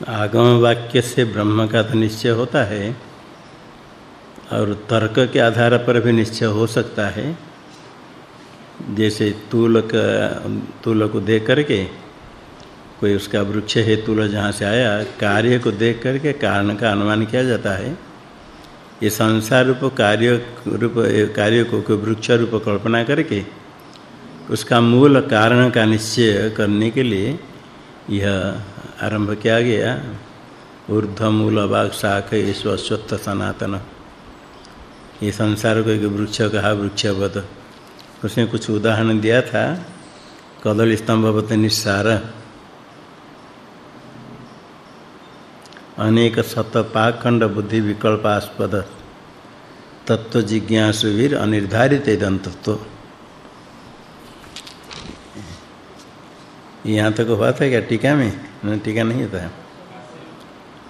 आगम वाक्य से ब्रह्म का तो निश्चय होता है और तर्क के आधार पर भी निश्चय हो सकता है। जैसे तूल का तूल को देख करके, कोई उसका वृक्ष है तूल जहाँ से आया, कार्य को देख करके कारण का अनुमान किया जाता है। ये संसार रूप कार्य रूप, कार्य को कोई वृक्ष रूप कल्पना करके, उसका मूल कारण का निश्चय करने के लिए यह आरंभ किया गया। ऊर्ध्व मूल भाग शाख ईश्वस्वत्थ सनातन। ये संसार को एक वृक्ष कहा, वृक्षवत। उसने कुछ उदाहरण दिया था, कदल स्तंभवत निस्सार। अनेक सत शतपाखंड बुद्धि विकल्पास्पद। तत्व जिज्ञासुवीर अनिर्धारित दंतत्व। यहाँ तक हुआ था क्या? टीका में? टीका नहीं था।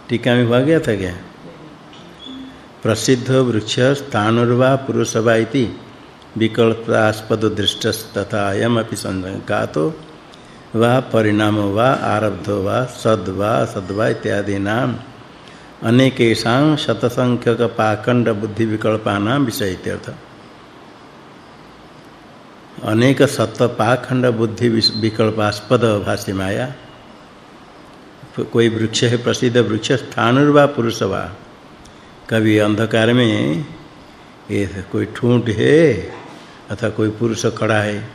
टीका में हुआ गया था क्या? प्रसिद्ध वृक्ष स्थानुर्वा पुरुषवा इति विकल्पास्पद दृष्ट तथा अयमपि संघातो वा परिणाम वा आरब्ध वा सद वा सद्वा इत्यादि नाम अनेकेषां शतसंख्यक पाखंड बुद्धि विकल्पानां विषय इत्यर्थ अनेक सत पाखंड बुद्धि विकल्पास्पद भाष्य माया। कोई वृक्ष है, प्रसिद्ध वृक्ष स्थानुर्वा पुरुष वा। कभी अंधकार में, ये कोई ठूंठ है, अथवा कोई पुरुष खड़ा है।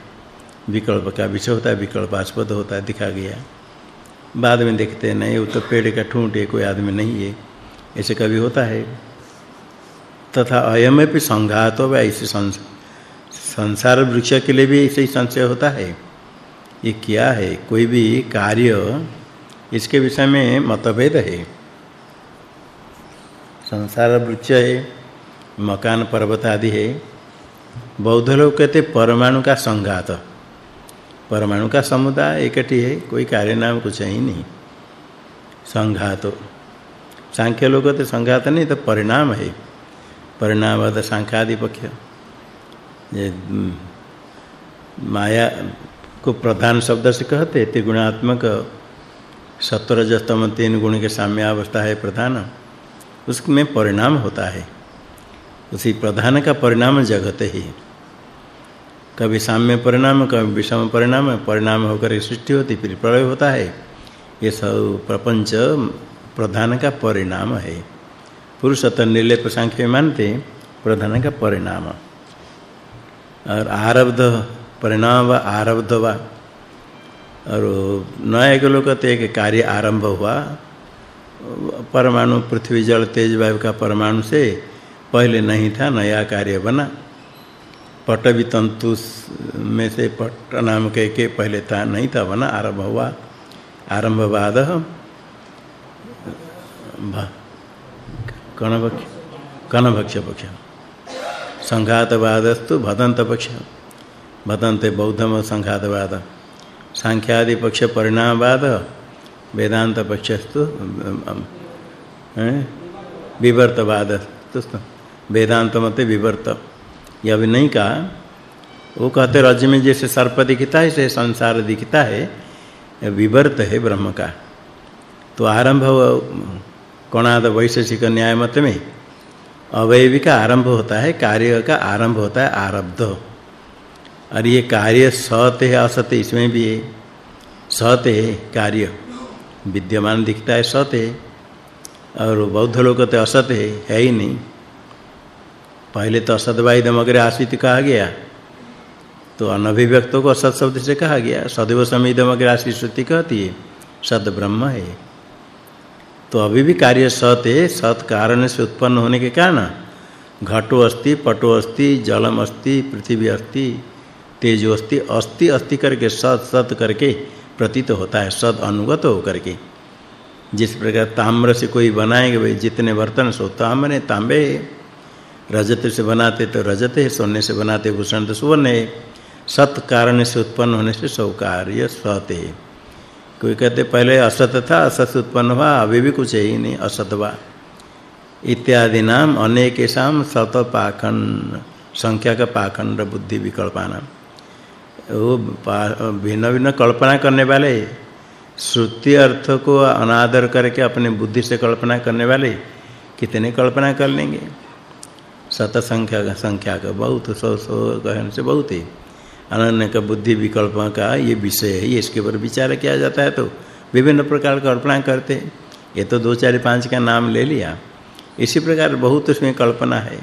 विकल्प का विषय होता है, विकल्पास्पद होता है, दिखा गया। बाद में देखते हैं, नहीं, वो तो पेड़ का ठूंठ है, कोई आदमी नहीं है। ऐसे कभी होता है। तथा अयम भी संघात हो ऐसे वृक्ष के लिए भी ऐसे ही संशय होता है। ये क्या है? कोई भी कार्य, इसके विषय में मतभेद है। संसार वृक्ष है, मकान पर्वत आदि है। बौद्ध लोग कहते परमाणु का संघात। परमाणु का समुदाय एकटी है, कोई कार्य नाम कुछ ही नहीं। संघात। सांख्य लोग कहते संघात नहीं तो परिणाम है। परिणाम है सांख्यादि पक्ष ये माया को प्रधान शब्द से कहते त्रिगुणात्मक सत्वरजस्तम तीन गुण के साम्य अवस्था है प्रधान। उसमें परिणाम होता है। उसी प्रधान का परिणाम जगत ही। कभी साम्य परिणाम, कभी विषम परिणाम परिणाम होकर सृष्टि होती, फिर प्रलय होता है। ये सब प्रपंच प्रधान का परिणाम है। पुरुष तो निर्लेप सांख्य मानते प्रधान का परिणाम। और आरब्ध, परिणाम व आरब्ध व। और नए के लोग कहते हैं कि कार्य आरंभ हुआ। परमाणु पृथ्वी, जल, तेज वायु का परमाणु से पहले नहीं था, नया कार्य बना। पटवी तंतु में से पट नाम के के पहले था, नहीं था, बना, आरंभ हुआ। आरंभवाद कणभक्ष कणभक्ष पक्ष। संघातवादस्तु भदंत पक्ष भदंत बौद्धम संघातवाद। सांख्यादि पक्ष परिणामवाद वेदांत पक्षस्तु विवर्तवाद वेदांत मते विवर्त। यह भी नहीं कहा। वो कहते रज में जैसे सर्प दिखता है ऐसे संसार दिखता है विवर्त है ब्रह्म का। तो आरंभ कोणाद वैशेषिक न्याय मत में। अवयवी का आरंभ होता है, कार्य का आरंभ होता है, आरब्ध। और ये कार्य सत है असत इसमें भी है सत है, कार्य। विद्यमान दिखता है सत है। और बौद्ध लोग तो असत है है ही नहीं। पहले तो असदवाइदम अग्रे आश्रित कहा गया। तो अनभिव्यक्तों को असत शब्द से कहा गया। सदैव समीदम अग्रे श्रुति कहती है सद ब्रह्म है। तो अभी भी कार्य सत है, सत कारण से उत्पन्न होने के कारण घटो अस्ति, पटो अस्ति, जलम अस्ति, पृथ्वी अस्ति, तेजो अस्ति अस्ति अस्ति करके, सत सत करके प्रतीत होता है सद अनुगत हो करके जिस प्रकार ताम्र से कोई बनाएँगे, भाई जितने बर्तन, सो ताम्र, तांबे। रजत से बनाते तो रजत है, सोने से बनाते, भूषण तो सुवर्ण है। सत कारण से उत्पन्न होने से सब कार्य सत है। कोई कहते पहले असत था, असत उत्पन्न हुआ, अभी भी कुछ है ही नहीं असतवा इत्यादि नाम अनेकेशाम सत पाखंड संख्या का पाखंड बुद्धि विकल्पाना। वो भिन्न भिन्न कल्पना करने वाले, श्रुति अर्थ को अनादर करके अपने बुद्धि से कल्पना करने वाले, कितने कल्पना कर लेंगे? सत संख्या का संख्या का बहुत, सौ सौ कहने से बहुत है। अनन्य का बुद्धि विकल्प का ये विषय है इसके ऊपर विचार किया जाता है तो विभिन्न प्रकार का कल्पना करते हैं। ये तो दो चार पाँच का नाम ले लिया। इसी प्रकार बहुत उसमें कल्पना है।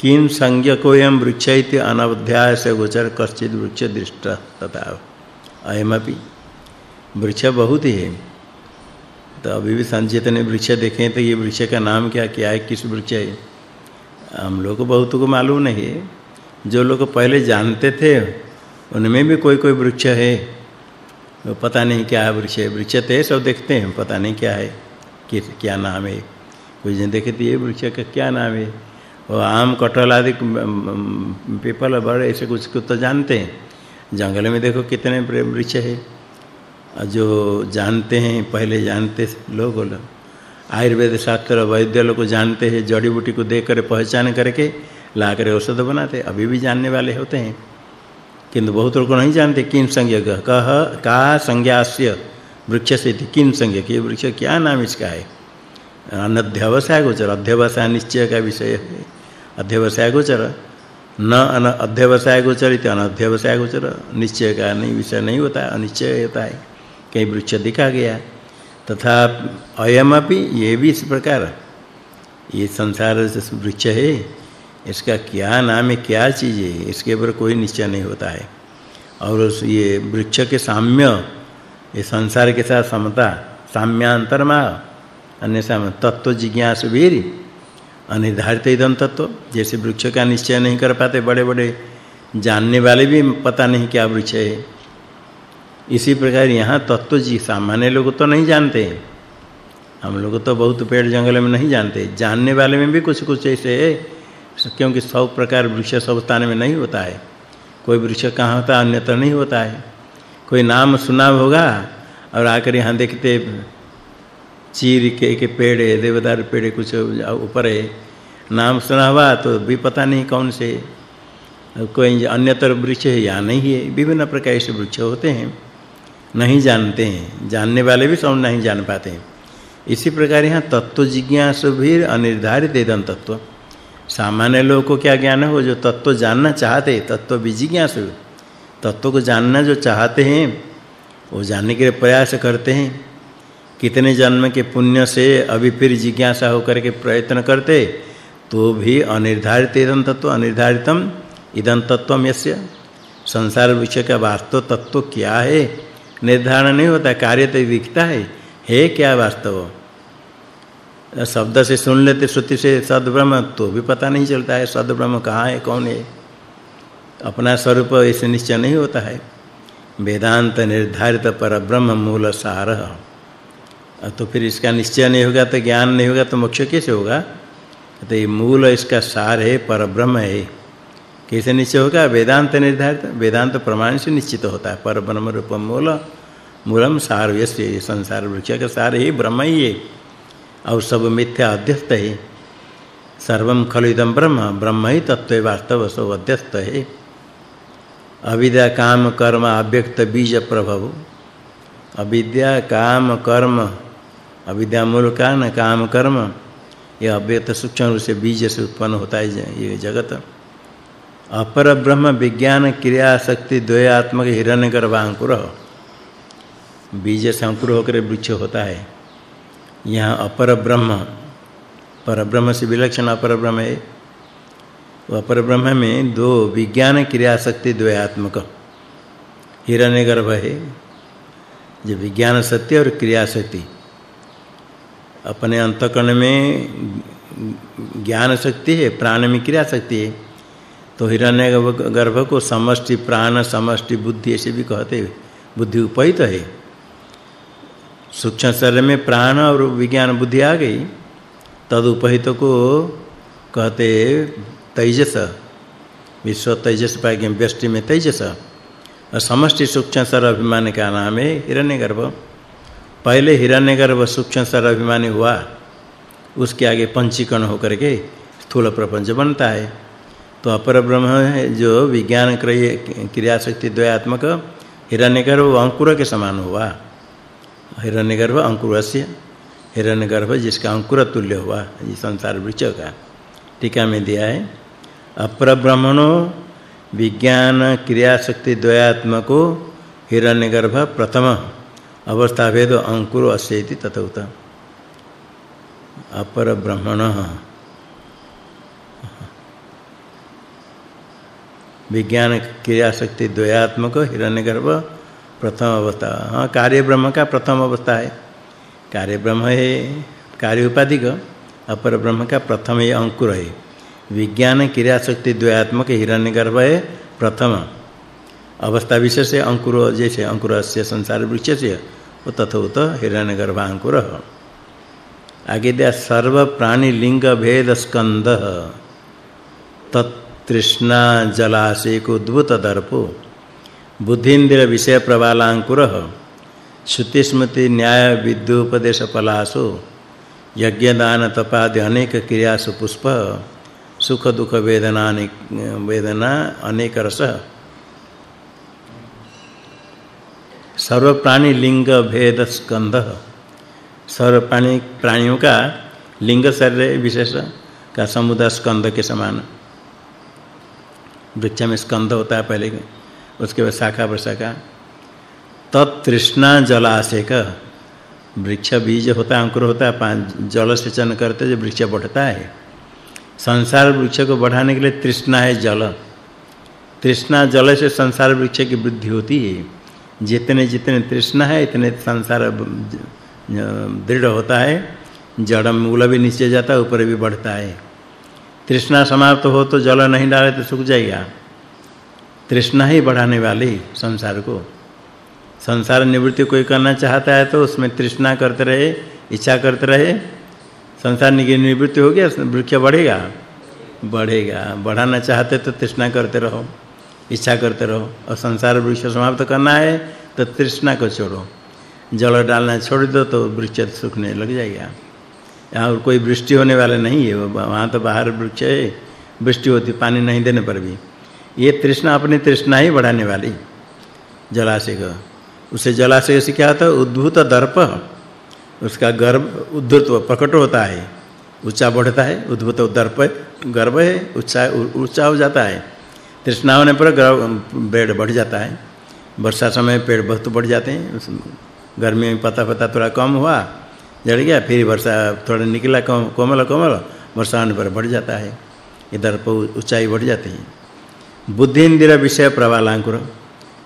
किम संज्ञ कोयम वृक्ष अनवध्याय से गोचर कश्चित वृक्ष दृष्ट तथा अयमपि। वृक्ष बहुत ही है। तो अभी भी संचित ने वृक्ष देखे तो ये वृक्ष का नाम क्या क्या है, किस वृक्ष है? हम लोग को बहुत को मालूम नहीं है। जो लोग पहले जानते थे, उनमें भी कोई कोई वृक्ष है। वो पता नहीं क्या वृक्ष है। वृक्ष थे सब देखते हैं, पता नहीं क्या है, कि क्या नाम है। कोई जन देखे तो ये वृक्ष का क्या नाम है। वो आम, कटहल आदि पीपल बड़, ऐसे कुछ कुछ तो जानते हैं। जंगल में देखो कितने वृक्ष है। जो जानते हैं, पहले जानते लोग, आयुर्वेद शास्त्र वैद्य लोग को जानते हैं, जड़ी बूटी को देख कर पहचान करके ला कर औषध बनाते, अभी भी जानने वाले होते हैं। किंतु बहुत लोग नहीं जानते किन संज्ञा कह, का संज्ञास्य वृक्ष से किन संज्ञा कि वृक्ष क्या नाम इसका है? अनध्यवसाय गोचर। अध्यवसाय निश्चय का विषय है। अध्यवसाय गोचर। न अन अध्यवसाय गोचर इति अनध्यवसाय गोचर। निश्चय का नहीं, विषय नहीं होता है अनिश्चय होता है। कई वृक्ष दिखा गया। तथा अयमपि ये भी इस प्रकार। ये संसार वृक्ष है। इसका क्या नाम है, क्या चीज़ है, इसके ऊपर कोई निश्चय नहीं होता है। और उस ये वृक्ष के साम्य, ये संसार के साथ समता, साम्यांतरमा, अन्य साम, तत्व जिज्ञास वीर अनिर्धारित इदम तत्व, जैसे वृक्ष का निश्चय नहीं कर पाते, बड़े-बड़े जानने वाले भी पता नहीं क्या वृक्ष है। इसी प्रकार यहाँ तत्व जी, सामान्य लोग तो नहीं जानते। हम लोग तो बहुत पेड़ जंगल में नहीं जानते, जानने वाले में भी कुछ कुछ ऐसे है क्योंकि सब प्रकार वृक्ष सब स्थान में नहीं होता है। कोई वृक्ष कहाँ होता अन्यत्र नहीं होता है। कोई नाम सुना होगा और आकर यहाँ देखते, चीर के के पेड़ है, देवदार पेड़ कुछ ऊपर है। नाम सुना हुआ तो भी पता नहीं कौन से। कोई अन्यतर वृक्ष है या नहीं है। विभिन्न प्रकार के वृक्ष होते हैं। नहीं जानते हैं। जानने वाले भी सब नहीं जान पाते हैं। इसी प्रकार यहाँ तत्व जिज्ञासु भी अनिर्धारित एदं तत्व। सामान्य लोगों को क्या ज्ञान है? वो जो तत्व जानना चाहते तत्व विजिज्ञासु तत्व को जानना जो चाहते हैं, वो जानने के लिए प्रयास करते हैं। कितने जन्म के पुण्य से अभी फिर जिज्ञासा होकर के प्रयत्न करते तो भी अनिर्धारित इदं तत्व, अनिर्धारितम इदं तत्वम यस्य। संसार विषय का वास्तव तत्व क्या है? निर्धारण नहीं होता, कार्य तो दिखता है। है क्या वास्तव? शब्द से सुन लेते, श्रुति से सद ब्रह्म तो भी पता नहीं चलता है सद ब्रह्म कहाँ है, कौन है। अपना स्वरूप ऐसे निश्चय नहीं होता है। वेदांत निर्धारित पर ब्रह्म मूल सार। तो फिर इसका निश्चय नहीं होगा तो ज्ञान नहीं होगा तो मोक्ष कैसे होगा? तो ये मूल इसका सार है, पर ब्रह्म है। कैसे निश्चय होगा? वेदांत निर्धारित, वेदांत प्रमाण से निश्चित होता है। पर ब्रह्म रूप मूल, मूलम सार, यस्य संसार वृक्ष का सार ही ब्रह्म ही है। और सब मिथ्या अध्यस्त है। सर्वम खलु इदम ब्रह्म ब्रह्म ही तत्व वास्तव सो अध्यस्त है। अविद्या, काम, कर्म, अव्यक्त, बीज प्रभव। अविद्या, काम, कर्म, अविद्या मूल कारण, काम, कर्म यह अव्यक्त सूक्ष्म रूप से बीज से उत्पन्न होता है ये जगत। अपर ब्रह्म, विज्ञान क्रिया शक्ति द्वयात्मक हिरण्यगर्भांकुर बीज से अंकुर होकर वृक्ष होता है। यहाँ अपर ब्रह्म पर ब्रह्म से विलक्षण अपर ब्रह्म है। वो अपर ब्रह्म में दो विज्ञान क्रिया शक्ति द्वयात्मक, हिरण्यगर्भ है, जो विज्ञान सत्य और क्रिया शक्ति अपने अंतकण में ज्ञान शक्ति है, प्राण में क्रिया शक्ति है। तो हिरण्य गर्भ को समष्टि प्राण, समष्टि बुद्धि ऐसे भी कहते हैं। बुद्धि उपहित है। सूक्ष्म शरीर में प्राण और विज्ञान बुद्धि आ गई। तद उपहित को कहते तेजस, विश्व तेजस पाएँगे व्यष्टि में तेजस। और समष्टि सूक्ष्म शरीर अभिमान का नाम है हिरण्यगर्भ। पहले हिरण्यगर्भ सूक्ष्म शरीर अभिमानी हुआ, उसके आगे पंचीकरण होकर के स्थूल प्रपंच बनता है। तो अपर ब्रह्म है जो विज्ञान, क्रिया शक्ति द्वयात्मक हिरण्यगर्भ अंकुर के समान हुआ। हिरण्यगर्भ अंकुरस्य, हिरण्यगर्भ जिसका अंकुर तुल्य हुआ, ये संसार वृक्ष का टीका में दिया है। अपर ब्रह्मणो विज्ञान क्रिया शक्ति द्वयात्मको हिरण्यगर्भ प्रथम अवस्था भेद अंकुर अस्यति तथौत अपर ब्रह्मण विज्ञान क्रिया शक्ति द्वयात्मक हिरण्यगर्भ प्रथम अवस्था हाँ कार्य ब्रह्म का प्रथम अवस्था है। कार्य ब्रह्म है कार्य उपाधि का अपर ब्रह्म का प्रथम है अंकुर है। विज्ञान क्रिया शक्ति द्वयात्मक, हिरण्यगर्भ है, प्रथम। अवस्था विशेष है, अंकुर जैसे अंकुर से संसार वृक्ष से तथोत हिरण्यगर्भ अंकुर आगे दिया, सर्व प्राणी लिंग भेद स्कंद तत्तृष्णा जलाशय को उद्भूत दर्पो। बुद्धिन्द्र विषय प्रबालांकुर श्रुति स्मृति न्याय विद्योपदेश पलासो यज्ञ दान तपादि अनेक क्रियासु पुष्प, सुख दुख वेदना वेदना अनेक रस। सर्व प्राणी लिंग भेद स्कंध। सर्व प्राणी प्राणियों का लिंग शरीर विशेष का समुदाय स्कंध के समान। वृक्ष में स्कंध होता है पहले। उसके बाद शाखा प्रशाखा तत्तृष्णा जलाशय का वृक्ष बीज होता अंकुर होता है जल सेचन करते जो वृक्ष बढ़ता है। संसार वृक्ष को बढ़ाने के लिए तृष्णा है जल। तृष्णा जल से संसार वृक्ष की वृद्धि होती है। जितने जितने तृष्णा है, इतने संसार दृढ़ होता है। जड़ मूल भी नीचे जाता है, ऊपर भी बढ़ता है। तृष्णा समाप्त हो तो जल नहीं डाले तो सूख जाएगा। तृष्णा ही बढ़ाने वाली संसार को। संसार निवृत्ति कोई करना चाहता है तो उसमें तृष्णा करते रहे, इच्छा करते रहे। संसार निवृत्ति हो गया वृक्ष बढ़ेगा। बढ़ेगा। बढ़ाना चाहते तो तृष्णा करते रहो, इच्छा करते रहो। और संसार वृक्ष समाप्त करना है तो तृष्णा को छोड़ो। जल डालना छोड़ दो तो वृक्ष सूखने लग जाएगा। यहाँ कोई वृष्टि होने वाला नहीं है, वहाँ तो बाहर वृक्ष है, वृष्टि होती, पानी नहीं देने पर भी। ये तृष्णा अपनी तृष्णा ही बढ़ाने वाली जलाशय का। उसे जलाशय से क्या होता है? उद्भूत दर्प। उसका गर्भ उद्धृत प्रकट होता है। ऊँचा बढ़ता है, उद्भूत दर्प। गर्भ है, ऊँचा ऊँचा हो जाता है। तृष्णा होने पर पेड़ बढ़ जाता है। वर्षा समय पेड़ बहुत बढ़ जाते हैं। गर्मी में पता पता थोड़ा कम हुआ जड़ गया, फिर वर्षा थोड़ा निकला कोमल कोमल। वर्षा होने पर बढ़ जाता है। इधर पर ऊंचाई बढ़ जाती है। बुद्धि इंद्र विषय प्रवालांकुर।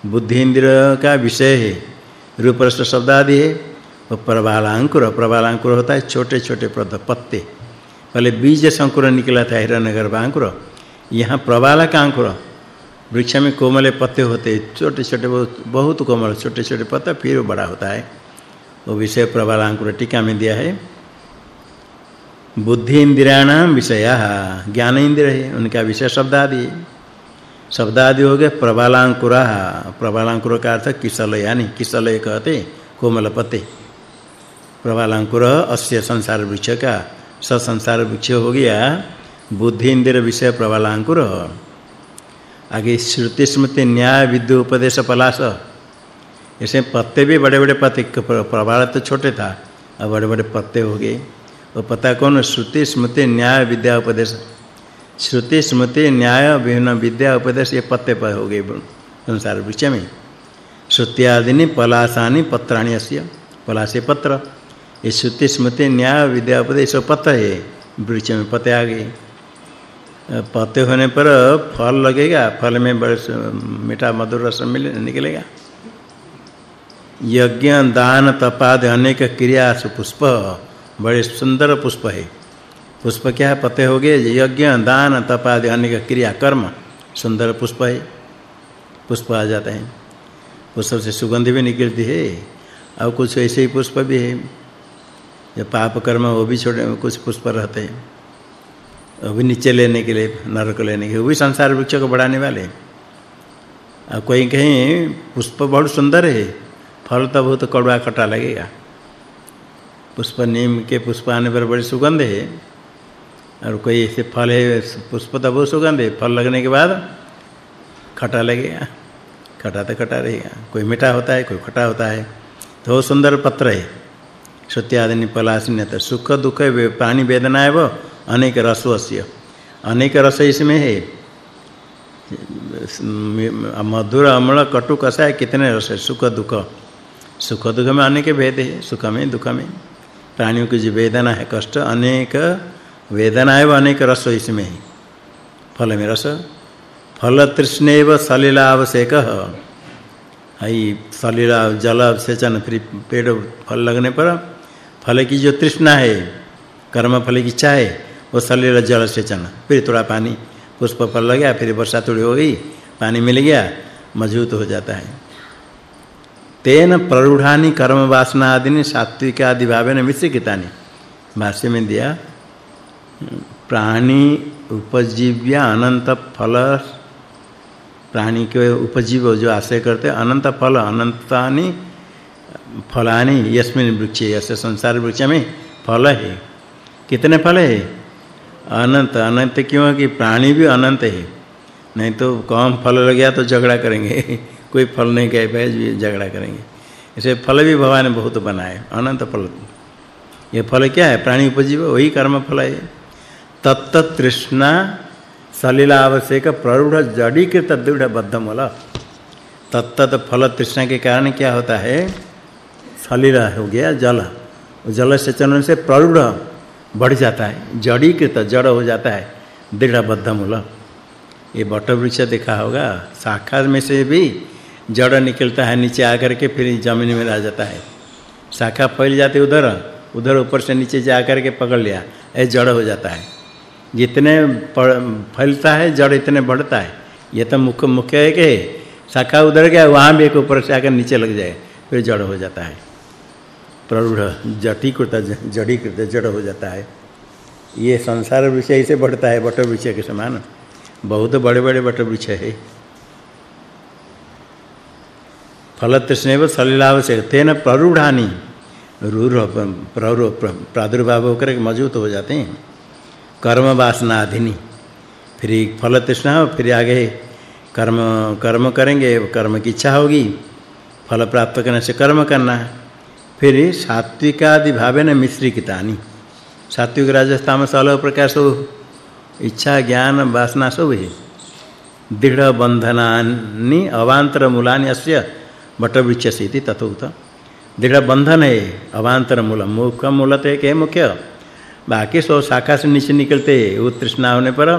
बुद्धि इंद्र का विषय है रूप रस शब्द आदि है, वो प्रवालांकुर प्रवालांकुर होता है छोटे-छोटे पत्ते। पहले बीज से अंकुर निकला था हिरण्यगर्भ अंकुर। यहाँ प्रवाला अंकुर। वृक्ष में कोमल पत्ते होते छोटे-छोटे बहुत कोमल, छोटे-छोटे पत्ते, फिर बड़ा होता है। वो विषय प्रबलांकुर टीका में दिया है। बुद्धि इंद्रियाणाम विषया ज्ञान इंद्रिय है, उनका विषय शब्द आदि शब्द आदि हो गए प्रबलांकुरा। प्रबलांकुर का अर्थ किसल यानी किसल कहते कोमल पत्ते प्रबलांकुर, अस्य संसार वृक्ष का। स संसार वृक्ष हो गया, बुद्धि इंद्रिय विषय प्रबलांकुर। आगे श्रुति स्मृति न्याय विद्य उपदेश पलाश। ऐसे पत्ते भी बड़े-बड़े पत्ते प्रवाल तो छोटे था, अब बड़े-बड़े पत्ते हो गए। वो पता कौन श्रुति स्मृति न्याय विद्या उपदेश। श्रुति, स्मृति, न्याय विभिन्न विद्या, उपदेश, ये पत्ते पर हो गए संसार वृक्ष में। श्रुति आदिनी पलासानि पत्राणि अस्य पलासे पत्र। ये श्रुति, स्मृति, न्याय, विद्या, उपदेश पत्र है। वृक्ष में पत्ते आ गए। पत्ते होने पर फल लगेगा, फल में बड़े मीठा मधुर रस मिले, निकलेगा। यज्ञ, दान, तपाद, अनेक क्रिया पुष्प बड़े सुंदर पुष्प है। पुष्प क्या पते हो गए यज्ञ, दान तपाद अनेक क्रिया कर्म सुंदर पुष्प है। पुष्प आ जाते हैं। पुष्प से सुगंध भी निकलती है। और कुछ ऐसे ही पुष्प भी है। जो पाप कर्म, वो भी छोड़े, कुछ पुष्प रहते हैं। वो भी नीचे लेने के लिए, नरक लेने के वो भी संसार वृक्ष को बढ़ाने वाले और कोई कहीं, पुष्प बहुत सुंदर है, फल तो बहुत कड़वा कटा लगेगा। पुष्प नीम के पुष्प आने पर बड़ी सुगंध है। और कोई ऐसे फल है, पुष्प तो बहुत सुगंध फल लगने के बाद खटा लगेगा। खटा तो खटा रहेगा। कोई मीठा होता है, कोई खटा होता है। तो सुंदर पत्र है। पलासिन्य तो सुख दुख प्राणी वेदना है वो, अनेक रसवस्य अनेक रस इसमें है। मधुर, अम्ल, कटु, कसा है, कितने रस है? सुख दुख। सुख दुख में अनेक भेद है। सुख में, दुख में। प्राणियों की जो वेदना है, कष्ट, अनेक वेदना है अनेक रस इसमें फल में रस। फल तृष्णेव सलिलावशेक। हई सलिला, जल, सेचन फिर पेड़, फल लगने पर फल की जो तृष्णा है, कर्म फल की इच्छा है, वो सलिला, जल, सेचन, फिर थोड़ा पानी, पुष्प फल लग गया, फिर वर्षा थोड़ी हो गई, पानी मिल गया, मज़बूत हो जाता है। तेन प्ररूढ़ानि कर्म वासना आदि ने सात्विक आदि भावेन मिश्रितानि भाष्य में दिया प्राणी उपजीव्य अनंत फल, प्राणी के उपजीव जो आश्रय करते अनंत फल, अनंतानि फलानि, यस्मिन वृक्षे, यस्य संसार वृक्ष में फल है। कितने फल है? अनंत अनंत क्यों कि प्राणी भी अनंत है? नहीं तो कम फल लग गया तो झगड़ा करेंगे। कोई फल नहीं कह पाए झगड़ा करेंगे। इसे फल भी भगवान ने बहुत बनाए, अनंत फल। ये फल क्या है? प्राणी उपजीव, वही कर्म फल है। तत्त तृष्णा सलिला आवश्यक प्ररूढ़ जड़ीकृत दृढ़ बद्धमूल। तत्त फल तृष्णा के कारण क्या होता है? सलिला हो गया जल। जल सेचन से प्ररूढ़ बढ़ जाता है, जड़ीकृत जड़ हो जाता है, दृढ़ बद्धमूल। ये बट वृक्ष देखा होगा शाखा में से भी जड़ निकलता है, नीचे आकर के फिर ज़मीन में रह जाता है। शाखा फैल जाती उधर उधर ऊपर से नीचे जा कर के पकड़ लिया, ऐ जड़ हो जाता है। जितने फैलता है, जड़ इतने बढ़ता है। ये तो मुख्य मुख्य है। कि शाखा उधर गया, वहाँ भी एक ऊपर से आकर नीचे लग जाए, फिर जड़ हो जाता है। प्ररूढ़, जटीकृत, जड़ीकृत, जड़ हो जाता है। ये संसार विषय से बढ़ता है बट विषय के समान। बहुत बड़े-बड़े बट वृक्ष है। फलतृष्णेव सलिलाव से, तेन प्ररूढ़ानि, रूढ़, प्ररूढ़, प्रादुर्भाव होकर मज़बूत हो जाते हैं। कर्म वासना अधिनी फिर फल तृष्णा हो फिर आगे कर्म कर्म करेंगे, कर्म की इच्छा होगी, फल प्राप्त करने से कर्म करना फिर सात्विक आदि सात्विकादि भावेन मिश्रितानि सात्विक राजस्थान में अलग प्रकार से इच्छा, ज्ञान, वासना सब है। दृढ़ बंधनानि अवांतर मूलानि अस्य वटवृक्षस्य इति तथोक्त। दृढ़ बंधन है अवांतर मूल मुख्य मूलत है के मुख्य। बाकी सो शाखा से नीचे निकलते वो तृष्णा होने पर,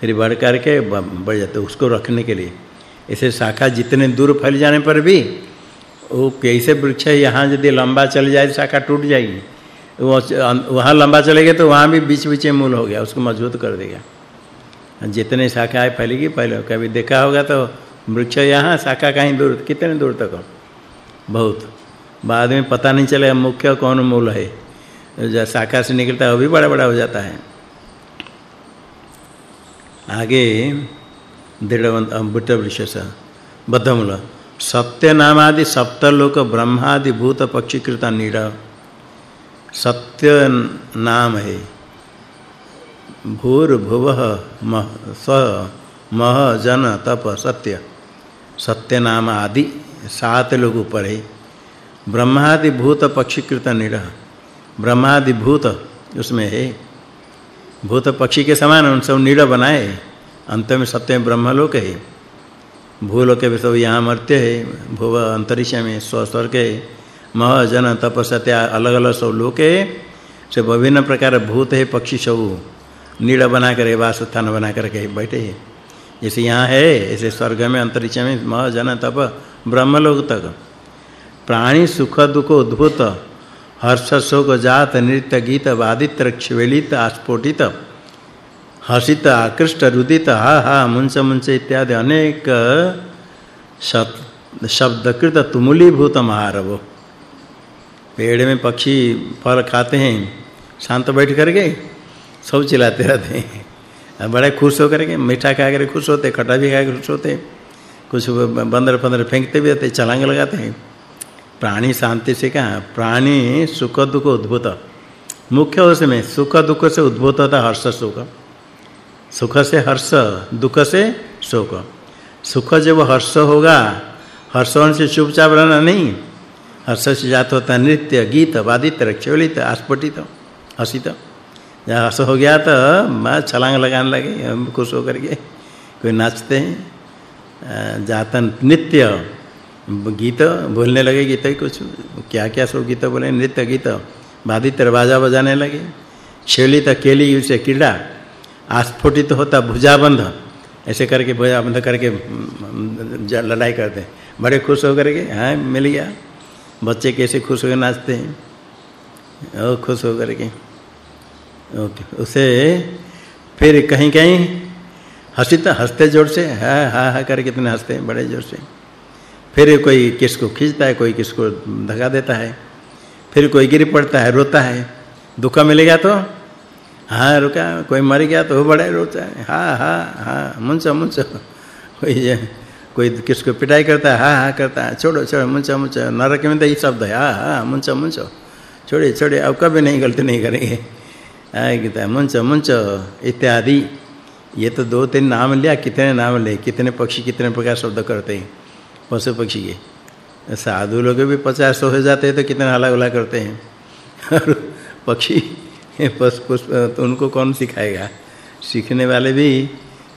फिर बढ़ करके बढ़ जाते उसको रखने के लिए। ऐसे शाखा जितने दूर फैल जाने पर भी, वो कैसे वृक्ष है, यहाँ यदि लंबा चल जाए शाखा टूट जाएगी। वो वहाँ लंबा चलेगा तो वहाँ भी बीच बीच में मूल हो गया, उसको मज़बूत कर देगा। जितने शाखाएँ फैलेगी पहले कभी देखा होगा तो वृक्ष यहाँ, शाखा कहीं दूर, कितने दूर तक बहुत। बाद में पता नहीं चलेगा मुख्य कौन मूल है। शाखा से निकलता है, वो भी बड़ा बड़ा हो जाता है। आगे दृढ़ बुट विशेष बद्धमूल सत्य नाम आदि सप्तलोक ब्रह्मादि भूत पक्षीकृत नीड़ सत्य नाम है। भूर भुवः मह स मह, जन, तप, सत्य। सत्य नाम आदि सात लोग ऊपर है। ब्रह्मादि भूत पक्षीकृत निरह ब्रह्मादि भूत उसमें है। भूत पक्षी के समान उन सब निरह बनाए। अंत में सत्य ब्रह्मलोक है। भूलोक के सब यहाँ मर्त्य है। भुव अंतरिक्ष में स्व स्वर्ग है। मह, जन, तप, सत्य, अलग-अलग सब लोक है। से विभिन्न प्रकार भूत है, पक्षी सब। नीड़ बना कर वास स्थान बना करके बैठे हैं। जैसे यहाँ है, ऐसे स्वर्ग में, अंतरिक्ष में मह, जन, तप, ब्रह्मलोक तक। प्राणी सुख, दुख, उद्भूत हर्ष शोक जात नृत्य गीत वादित क्षवेलित आस्फोटित हसित आकृष्ट रुदित हा हा मुंच मुंच इत्यादि अनेक शब्दकृत तुमुलीभूत महारव पेड़ में पक्षी फल खाते हैं, शांत बैठ करके सब चिल्लाते रहते हैं। बड़े खुश होकर के मीठा खा कर खुश होते, खट्टा भी खा कर खुश होते, कुछ बंदर फंदर फेंकते भी रहते, छलांग लगाते हैं। प्राणी शांति से कहा प्राणी सुख दुख उद्भूत। मुख्य उसमें सुख दुख से उद्भूत होता हर्ष सुख। सुख से हर्ष, दुख से शोक। सुख जब हर्ष होगा हर्षवन से चुपचाप रहना नहीं। हर्ष से जात होता नृत्य, गीत, वादित, रक्षोलित, आस्फुटित, हसित। जब हर्ष हो गया तो मैं छलांग लगाने लगे हम खुश होकर के, कोई नाचते हैं। जातन नृत्य। गीत, बोलने लगे गीत ही कुछ। क्या क्या सब गीत बोले? नृत्य गीत। वादित बाजा बजाने लगे। छेलित केली उसे क्रीड़ा। आस्फुटित होता भुजाबंध ऐसे करके भुजाबंध करके लड़ाई करते। बड़े खुश होकर के हाँ मिल गया। बच्चे कैसे खुश होकर नाचते हैं? और खुश होकर के। ओके, उसे फिर कहीं कहीं हँसी तो हँसते ज़ोर से, हा हा हा, करके इतने हँसते हैं, बड़े ज़ोर से। फिर कोई किसको खींचता है, कोई किसको धगा देता है, फिर कोई गिर पड़ता है, रोता है दुख मिलेगा तो? हाँ रुका, कोई मर गया तो बड़ा रोता है। हाँ हाँ हाँ मुंचा मुंचा कोई कोई किसको पिटाई करता है हाँ हाँ करता है। छोड़ो छोड़ो मुंचा मुंचा नरक में तो ये शब्द है। हाँ हाँ मुंचा मुंचो छोड़िए छोड़िए, अब कभी नहीं, गलती नहीं करेंगे। हाँ कहता मुंचो मुंचो इत्यादि। ये तो दो तीन नाम लिया, कितने नाम ले, कितने पक्षी, कितने प्रकार शब्द करते हैं। पशु पक्षी के। साधु लोग भी पचास हो जाते हैं तो कितने हला गुला करते हैं। और पक्षी, पशु पुष्प तो उनको कौन सिखाएगा? सीखने वाले भी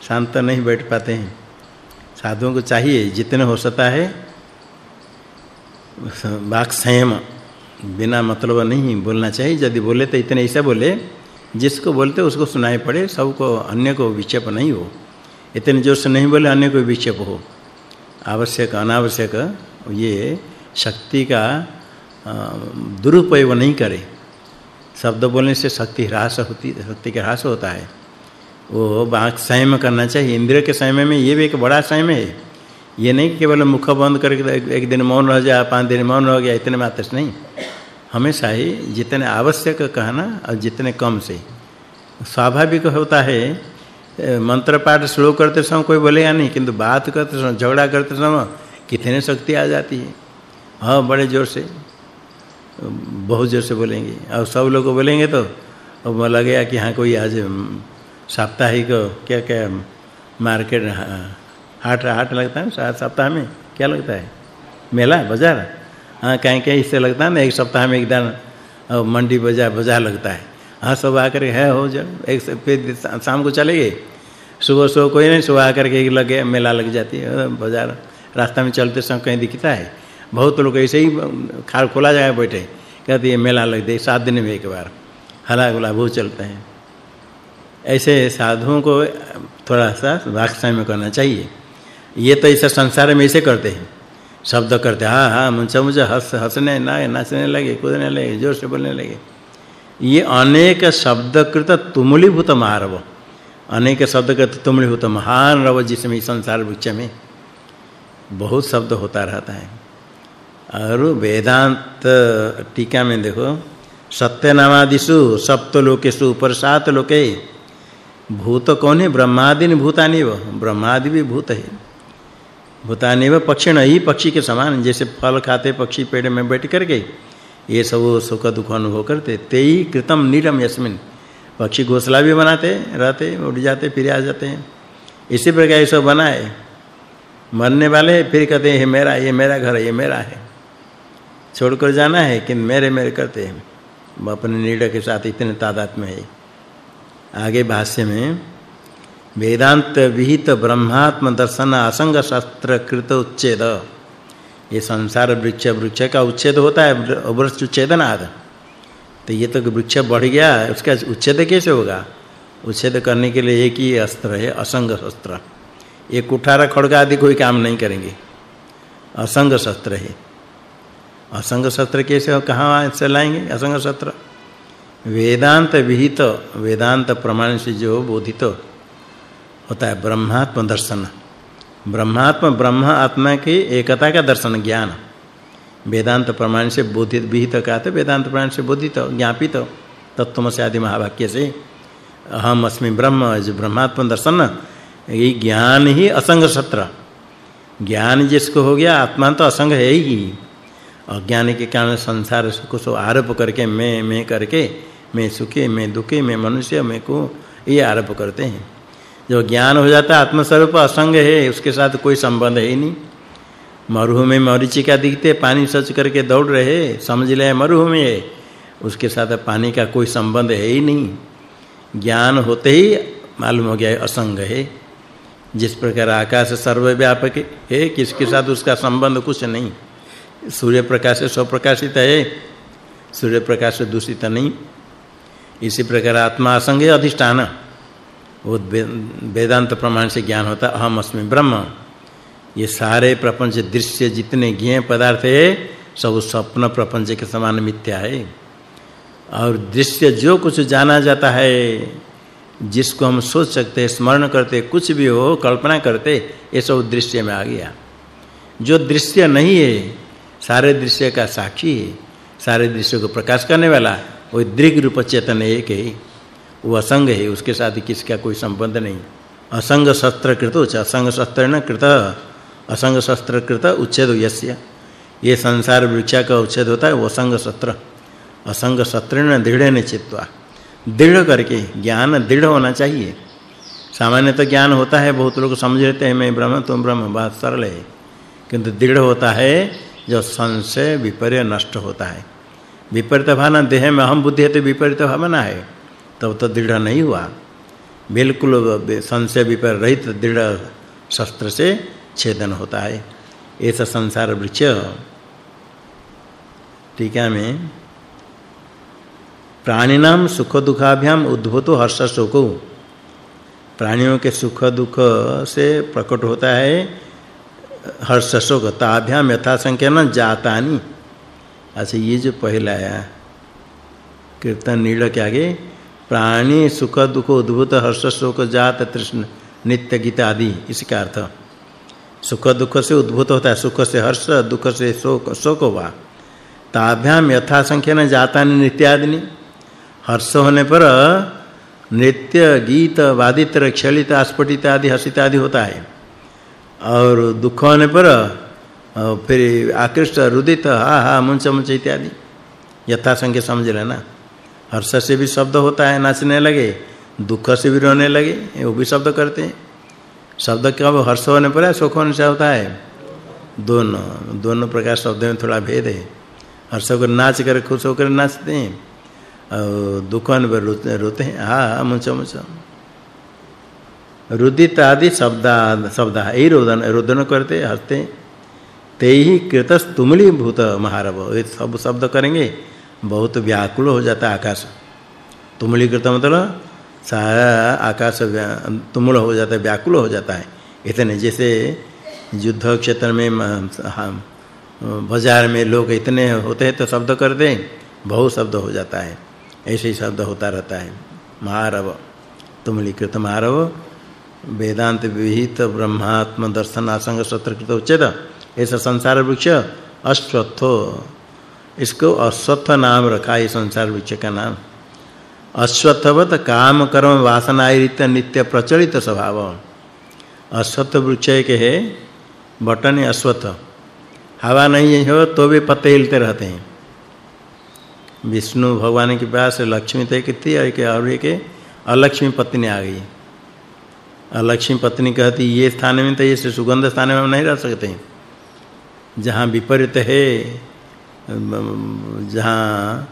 शांत नहीं बैठ पाते हैं। साधुओं को चाहिए, जितने हो सकता है, वाक संयम, बिना मतलब नहीं बोलना चाहिए। यदि बोले तो इतने ऐसा बोले, जिसको बोलते उसको सुनाई पड़े, सबको, अन्य को विक्षेप नहीं हो। इतने ज़ोर से नहीं बोले, अन्य को विक्षेप हो। आवश्यक, अनावश्यक, ये शक्ति का दुरुपयोग नहीं करे। शब्द बोलने से शक्ति ह्रास होती, शक्ति का ह्रास होता है। वो वाक संयम करना चाहिए। इंद्रिय के संयम में ये भी एक बड़ा संयम है। ये नहीं केवल मुख बंद करके एक दिन मौन रह जाए, पाँच दिन मौन रह गया, इतने मात्र से नहीं। हमेशा ही जितने आवश्यक कहना और जितने कम से। स्वाभाविक होता है मंत्र पाठ श्लोक करते समय कोई बोलेगा नहीं, किंतु बात करते समय, झगड़ा करते समय कितने शक्ति आ जाती है? हाँ बड़े ज़ोर से, बहुत ज़ोर से बोलेंगे। और सब लोग बोलेंगे तो अब लगेगा कि हाँ कोई आज साप्ताहिक क्या क्या मार्केट हाट हाट लगता है सात सप्ताह में, क्या लगता है? मेला, बाज़ार? हाँ कहीं कहीं इससे लगता है ना, एक सप्ताह में एक दिन मंडी, बाज़ार बाज़ार लगता है। हाँ सब आकर है, हो जब एक फिर शाम को चले गए। सुबह सुबह कोई नहीं, सुबह आकर के लगे, मेला लग जाती है, बाज़ार, रास्ता में चलते समय कहीं दिखता है। बहुत लोग ऐसे ही, खाल खोला जाए बैठे, कहते ये मेला लग दे सात दिन में एक बार। हला गुला बहुत चलते हैं। ऐसे साधुओं को थोड़ा सा वाक्सय में करना चाहिए। ये तो ऐसे संसार में ऐसे करते हैं। शब्द करते हाँ हाँ मुझे मुझे हंस, हंसने ना, नाचने लगे, कूदने लगे, ज़ोर से बोलने लगे। ये अनेक शब्दकृत तुमुलीभूत महारव अनेक शब्दकृत तुमुलीभूत महान रव जिसमें संसार वृक्ष में बहुत शब्द होता रहता है। और वेदांत टीका में देखो सत्यनामादिषु सप्तलोकेषु सात लोके, भूत कौन है ब्रह्मादि भूतानि व, ब्रह्मादि भी भूत है। भूतानि व पक्षिण ही पक्षी के समान, जैसे फल खाते पक्षी पेड़ में बैठ करके, ये सब सुख दुख अनुभव करते, तेई कृतम नीरम यस्मिन। पक्षी घोंसला भी बनाते रहते उड़ जाते फिर आ जाते हैं। इसी प्रकार ये सब बनाए मरने वाले फिर कहते हैं मेरा ये मेरा घर है, ये मेरा है। छोड़कर जाना है कि मेरे मेरे करते हैं। अपने निर्णय के साथ इतने तादाद में है। आगे भाष्य में, वेदांत विहित ब्रह्मात्म दर्शन असंग शास्त्र कृत उच्छेद। ये संसार वृक्ष वृक्ष का उच्छेद होता है वृक्ष उच्छेदनाद तो ये तो वृक्ष बढ़ गया, उसका उच्छेद कैसे होगा? उच्छेद करने के लिए एक ही अस्त्र है, असंग शस्त्र। ये कुठारा खड़गा आदि कोई काम नहीं करेंगे। असंग शस्त्र है। असंग शस्त्र कैसे हो, कहाँ से लाएँगे असंग शस्त्र? वेदांत विहित, वेदांत प्रमाण से जो बोधित होता है, ब्रह्मात्म दर्शन। ब्रह्मात्म ब्रह्म आत्मा की एकता का दर्शन ज्ञान। वेदांत प्रमाण से बोधित विहित कहते वेदांत प्रमाण से बोधित, ज्ञापित तत्वम से आदि महावाक्य से। अहम अस्मि ब्रह्म जो ब्रह्मात्म दर्शन। ये ज्ञान ही असंग सत्र। ज्ञान जिसको हो गया, आत्मा तो असंग है ही। अज्ञान के कारण संसार सुख सो आरोप करके, मैं मैं करके, मैं सुखी, मैं दुखी, मैं मनुष्य, मैं को, ये आरोप करते हैं। जो ज्ञान हो जाता है आत्मस्वरूप असंग है, उसके साथ कोई संबंध है ही नहीं। मरुभूमि में मरीचिका दिखते, पानी सच करके दौड़ रहे, समझ ले मरुभूमि है। उसके साथ पानी का कोई संबंध है ही नहीं। ज्ञान होते ही मालूम हो गया असंग है। जिस प्रकार आकाश सर्वव्यापक है, किसके साथ उसका संबंध कुछ नहीं। सूर्य प्रकाश से स्वप्रकाशित है, सूर्य प्रकाश से दूषित नहीं। इसी प्रकार आत्मा असंग है, अधिष्ठान। वो वेदांत प्रमाण से ज्ञान होता, अहम अस्मि ब्रह्म। ये सारे प्रपंच दृश्य जितने ज्ञेय पदार्थ है, सब स्वप्न प्रपंच के समान मिथ्या है। और दृश्य जो कुछ जाना जाता है, जिसको हम सोच सकते हैं स्मरण करते, कुछ भी हो, कल्पना करते, ये सब दृश्य में आ गया। जो दृश्य नहीं है, सारे दृश्य का साक्षी है, सारे दृश्य को प्रकाश करने वाला, वो दृग रूप चेतन एक है। वो असंग है, उसके साथ किसका कोई संबंध नहीं। असंग शस्त्र कृत असंग शस्त्र न कृत। असंग शस्त्र कृत उच्छेद यस्य। ये संसार वृक्ष का उच्छेद होता है, वो असंग शस्त्र असंग शस्त्रेण दृढ़ चित्वा। दृढ़ करके, ज्ञान दृढ़ होना चाहिए। सामान्य तो ज्ञान होता है, बहुत लोग समझ लेते हैं, मैं ब्रह्म, तुम ब्रह्म, बात सरल है। किंतु दृढ़ होता है, जो संशय, विपर्य, नष्ट होता है। विपरीत भावना, देह में अहम बुद्धि है तो विपरीत भावना है। तब तो दृढ़ नहीं हुआ। बिल्कुल संशय विपर रहित दृढ़ शस्त्र से छेदन होता है। ऐसा संसार वृक्ष टीका में प्राणिनाम सुख दुखाभ्याम उद्भूतो हर्ष शोको। प्राणियों के सुख दुख से प्रकट होता है। हर्ष शोक, ताभ्याम यथा न जातानी। अच्छा ये जो पहला आया कीर्तन नील के आगे, प्राणी सुख दुख उद्भूत हर्ष शोक जात तृष्ण, नित्य गीता आदि, इसका अर्थ। सुख दुख से उद्भूत होता है। सुख से हर्ष, दुख से शोक शोक हुआ। ताभ्याम यथा संख्या न जाता नित्यादिनी हर्ष होने पर नृत्य, गीत, वादित्र, क्षलित, आस्फटित आदि, हसित आदि होता है। और दुख होने पर फिर आकृष्ट, रुदित, हा हा, मुंच मुंच इत्यादि। यथा संख्या समझ लेना। हर्ष से भी शब्द होता है, नाचने लगे। दुख से भी रोने लगे, वो भी शब्द करते हैं। शब्द कब हर्ष होने पर सुख होने से होता है? दोनों। दोनों प्रकार शब्द में थोड़ा भेद है। हर्ष को नाच कर, खुश होकर नाचते हैं और दुख होने पर रोते रोते हैं। हा मुंचा मुंचा। रुदित आदि शब्द शब्द यही रोदन रोदन करते, हँसते। ते ही कृतस तुमली भूत महारव ये सब शब्द करेंगे, बहुत व्याकुल हो जाता है आकाश। तुमली कृत मतलब सारा आकाश तुमुल हो जाता है, व्याकुल हो जाता है। इतने जैसे युद्ध क्षेत्र में बाज़ार में लोग इतने होते हैं तो शब्द कर हैं बहुत शब्द हो जाता है। ऐसे ही शब्द होता रहता है। महारव तुमलीकृत महारव, वेदांत विहित ब्रह्मात्म दर्शन आसंग सत्रकृत उच्चेद, ऐसा संसार वृक्ष अश्वत्थो, इसको अश्वत्थ नाम रखा है, संसार वृक्ष का नाम। अश्वत्थवत काम कर्म वासनायित नित्य प्रचलित स्वभाव। अश्वत्थ वृक्ष एक है, बटन अश्वत्थ। हवा नहीं हो तो भी पत्ते हिलते रहते हैं। विष्णु भगवान के पास लक्ष्मी तो एक थी, और और एक अलक्ष्मी पत्नी आ गई। अलक्ष्मी पत्नी कहती, ये स्थान में तो ये सुगंध स्थान में हम नहीं रह सकते जहाँ विपरीत है जहाँ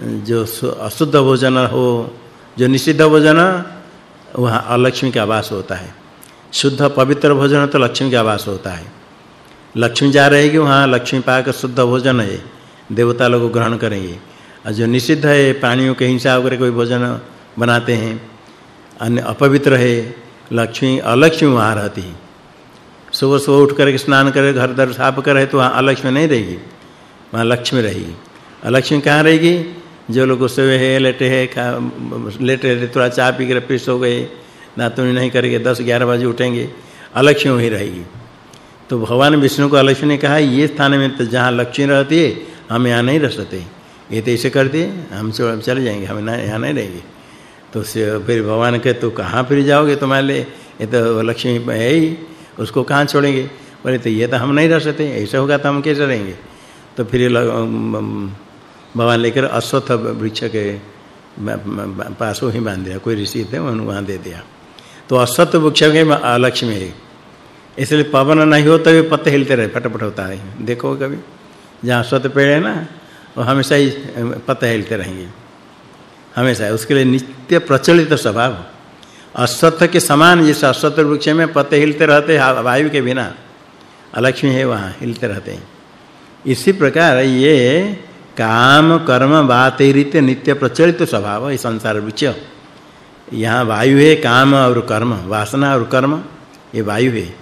जो अशुद्ध भोजन हो, जो निषिद्ध भोजन, वहाँ अलक्ष्मी का वास होता है। शुद्ध पवित्र भोजन तो लक्ष्मी का वास होता है। लक्ष्मी जा रहेगी वहाँ लक्ष्मी पाक शुद्ध भोजन है, देवता लोग ग्रहण करेंगे। और जो निषिद्ध है, प्राणियों के हिंसा होकर कोई भोजन बनाते हैं, अन्य अपवित्र है, लक्ष्मी, अलक्ष्मी वहाँ रहती है। सुबह सुबह उठ करके स्नान करे, घर दर साफ़ करे तो वहाँ अलक्ष्मी नहीं रहेगी, वहाँ लक्ष्मी रहेगी। अलक्ष्मी कहाँ रहेगी? जो लोग सोए है, लेटे है लेटे लेटे थोड़ा चाय पी कर फिर सो गए, नातुनी नहीं करेंगे, दस ग्यारह बजे उठेंगे अलक्ष्मी वहीं रहेगी। तो भगवान विष्णु को अलक्ष्मी ने कहा, ये स्थान में तो जहाँ लक्ष्मी रहती है, हम यहाँ नहीं रह सकते। ये तो ऐसे कर दिए हम चले जाएँगे, हम यहाँ नहीं रहेंगे। तो फिर भगवान के तो कहाँ फिर जाओगे तुम्हारे लिए? ये तो लक्ष्मी है ही, उसको कहाँ छोड़ेंगे? बोले तो ये तो हम नहीं रह सकते, ऐसा होगा तो हम कैसे रहेंगे? तो फिर भगवान लेकर अश्वत्थ वृक्ष के पास ही बाँध दिया। कोई ऋषि थे, उन्होंने वहाँ दे दिया। तो अश्वत्थ वृक्ष के अलक्ष्य में है। इसलिए पवन नहीं हो तो भी पत्ते हिलते रहे, फटफट होता है। देखो कभी, जहाँ अश्वत्थ पेड़ है ना, वो हमेशा ही पत्ते हिलते रहेंगे। हमेशा उसके लिए नित्य प्रचलित स्वभाव। अश्वत्थ के समान जिस अश्वत्थ वृक्ष में पत्ते हिलते रहते वायु के बिना अलक्ष्मी है वहाँ, हिलते रहते हैं। इसी प्रकार ये काम, कर्म बातेरित नित्य प्रचलित स्वभाव है संसार वृक्ष यहाँ वायु है, काम और कर्म, वासना और कर्म, ये वायु है।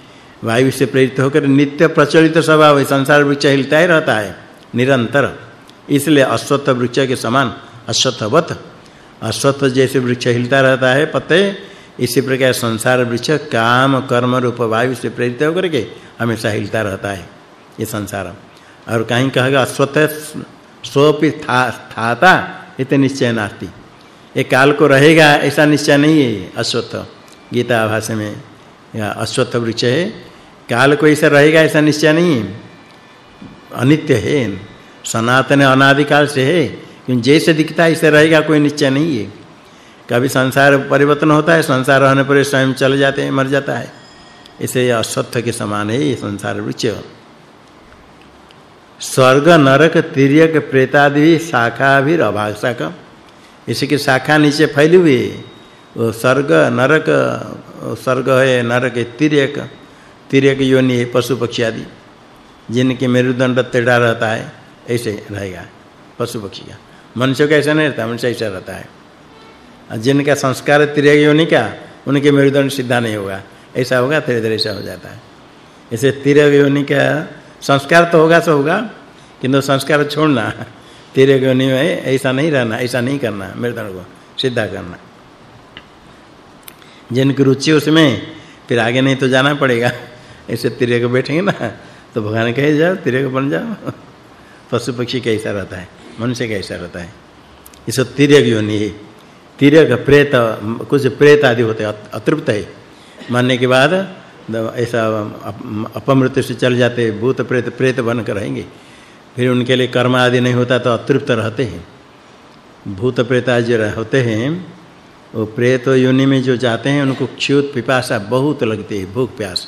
वायु से प्रेरित होकर नित्य प्रचलित स्वभाव है, संसार वृक्ष हिलता ही रहता है, निरंतर। इसलिए अश्वत्थ वृक्ष के समान, अश्वत्थवत। अश्वत्थ जैसे वृक्ष हिलता रहता है पत्ते इसी प्रकार संसार वृक्ष काम, कर्म रूप वायु से प्रेरित होकर के हमेशा हिलता रहता है, ये संसार। और कहीं कहेगा अश्वत्थ स्वपि था, थाता, इतने निश्चय नास्ति ये काल को रहेगा, ऐसा निश्चय नहीं है अश्वत्थ। गीता भाषा में या अश्वत्थ वृक्ष है। काल को ऐसा रहेगा, ऐसा निश्चय नहीं है। अनित्य है। सनातन अनादि काल से है। क्योंकि जैसे दिखता है, ऐसे रहेगा, कोई निश्चय नहीं है। कभी संसार परिवर्तन होता है, संसार रहने पर स्वयं चले जाते हैं, मर जाता है। इसे अश्वत्थ के समान है, ये संसार वृक्ष। स्वर्ग, नरक, तिर्यक, प्रेतादि शाखा भी अभाषक शाखा। नीचे फैली हुई वो स्वर्ग, नरक, स्वर्ग है, नरक है तिर्यक। तिर्यक योनि पशु पक्षी आदि। जिनके मेरुदंड टेढ़ा रहता है, ऐसे रहेगा, पशु पक्षी का। मनुष्य का ऐसा नहीं रहता, मनुष्य ऐसा रहता है। जिनका संस्कार तिर्यक योनि का, उनके मेरुदंड सीधा नहीं होगा। ऐसा होगा धीरे धीरे ऐसा हो जाता है। इसे तिर्यक योनि का संस्कार तो होगा, सो होगा, किंतु संस्कार छोड़ना तिर्यक योनि में ऐसा नहीं रहना, ऐसा नहीं करना मेरुदंड को सीधा करना। जिनकी रुचि उसमें, फिर आगे नहीं तो जाना पड़ेगा। ऐसे तिर्यक बैठेंगे ना तो भगवान कहे, जाओ तिर्यक बन जाओ। पशु पक्षी कैसा रहता है? मनुष्य कैसा रहता है? इस तिर्यक योनि है। तिर्यक प्रेत, कुछ प्रेत आदि होते हैं अतृप्त है। मरने के बाद ऐसा अपमृत्यु से चल जाते भूत प्रेत प्रेत बनकर रहेंगे। फिर उनके लिए कर्म आदि नहीं होता तो अतृप्त रहते हैं। भूत प्रेत आदि होते हैं, वो प्रेत योनि में जो जाते हैं, उनको क्षुत पिपासा बहुत लगती है, भूख प्यास।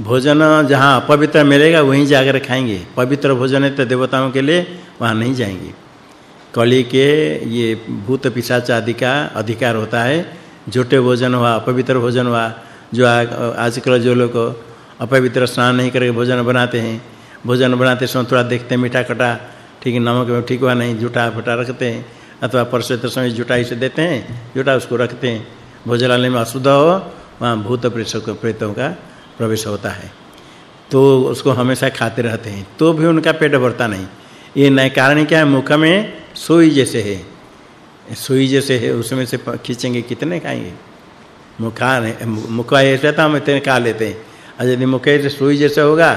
भोजन जहाँ अपवित्र मिलेगा, वहीं जाकर खाएँगे। पवित्र भोजन है तो देवताओं के लिए वहाँ नहीं जाएँगे। कली के ये भूत पिशाच आदि का अधिकार होता है। झूठे भोजन हुआ, अपवित्र भोजन हुआ जो आजकल जो लोग अपवित्र स्नान नहीं करके भोजन बनाते हैं, भोजन बनाते समय थोड़ा देखते हैं मीठा खटा ठीक है, नमक ठीक हुआ नहीं झूठा फटा रखते हैं, अथवा परसोत्तर समय जुटाई से देते हैं जुटा उसको रखते हैं। भोजनालय में अशुद्ध हो, वहाँ भूत प्रेतों का प्रवेश होता है। तो उसको हमेशा खाते रहते हैं। तो भी उनका पेट भरता नहीं। ये नए कारण क्या है? मुख में सुई जैसे है। सुई जैसे है, उसमें से खींचेंगे, कितने खाएँगे? मुखा मुखा ऐसा था हम इतने खा लेते हैं और यदि मुख से सुई जैसे होगा,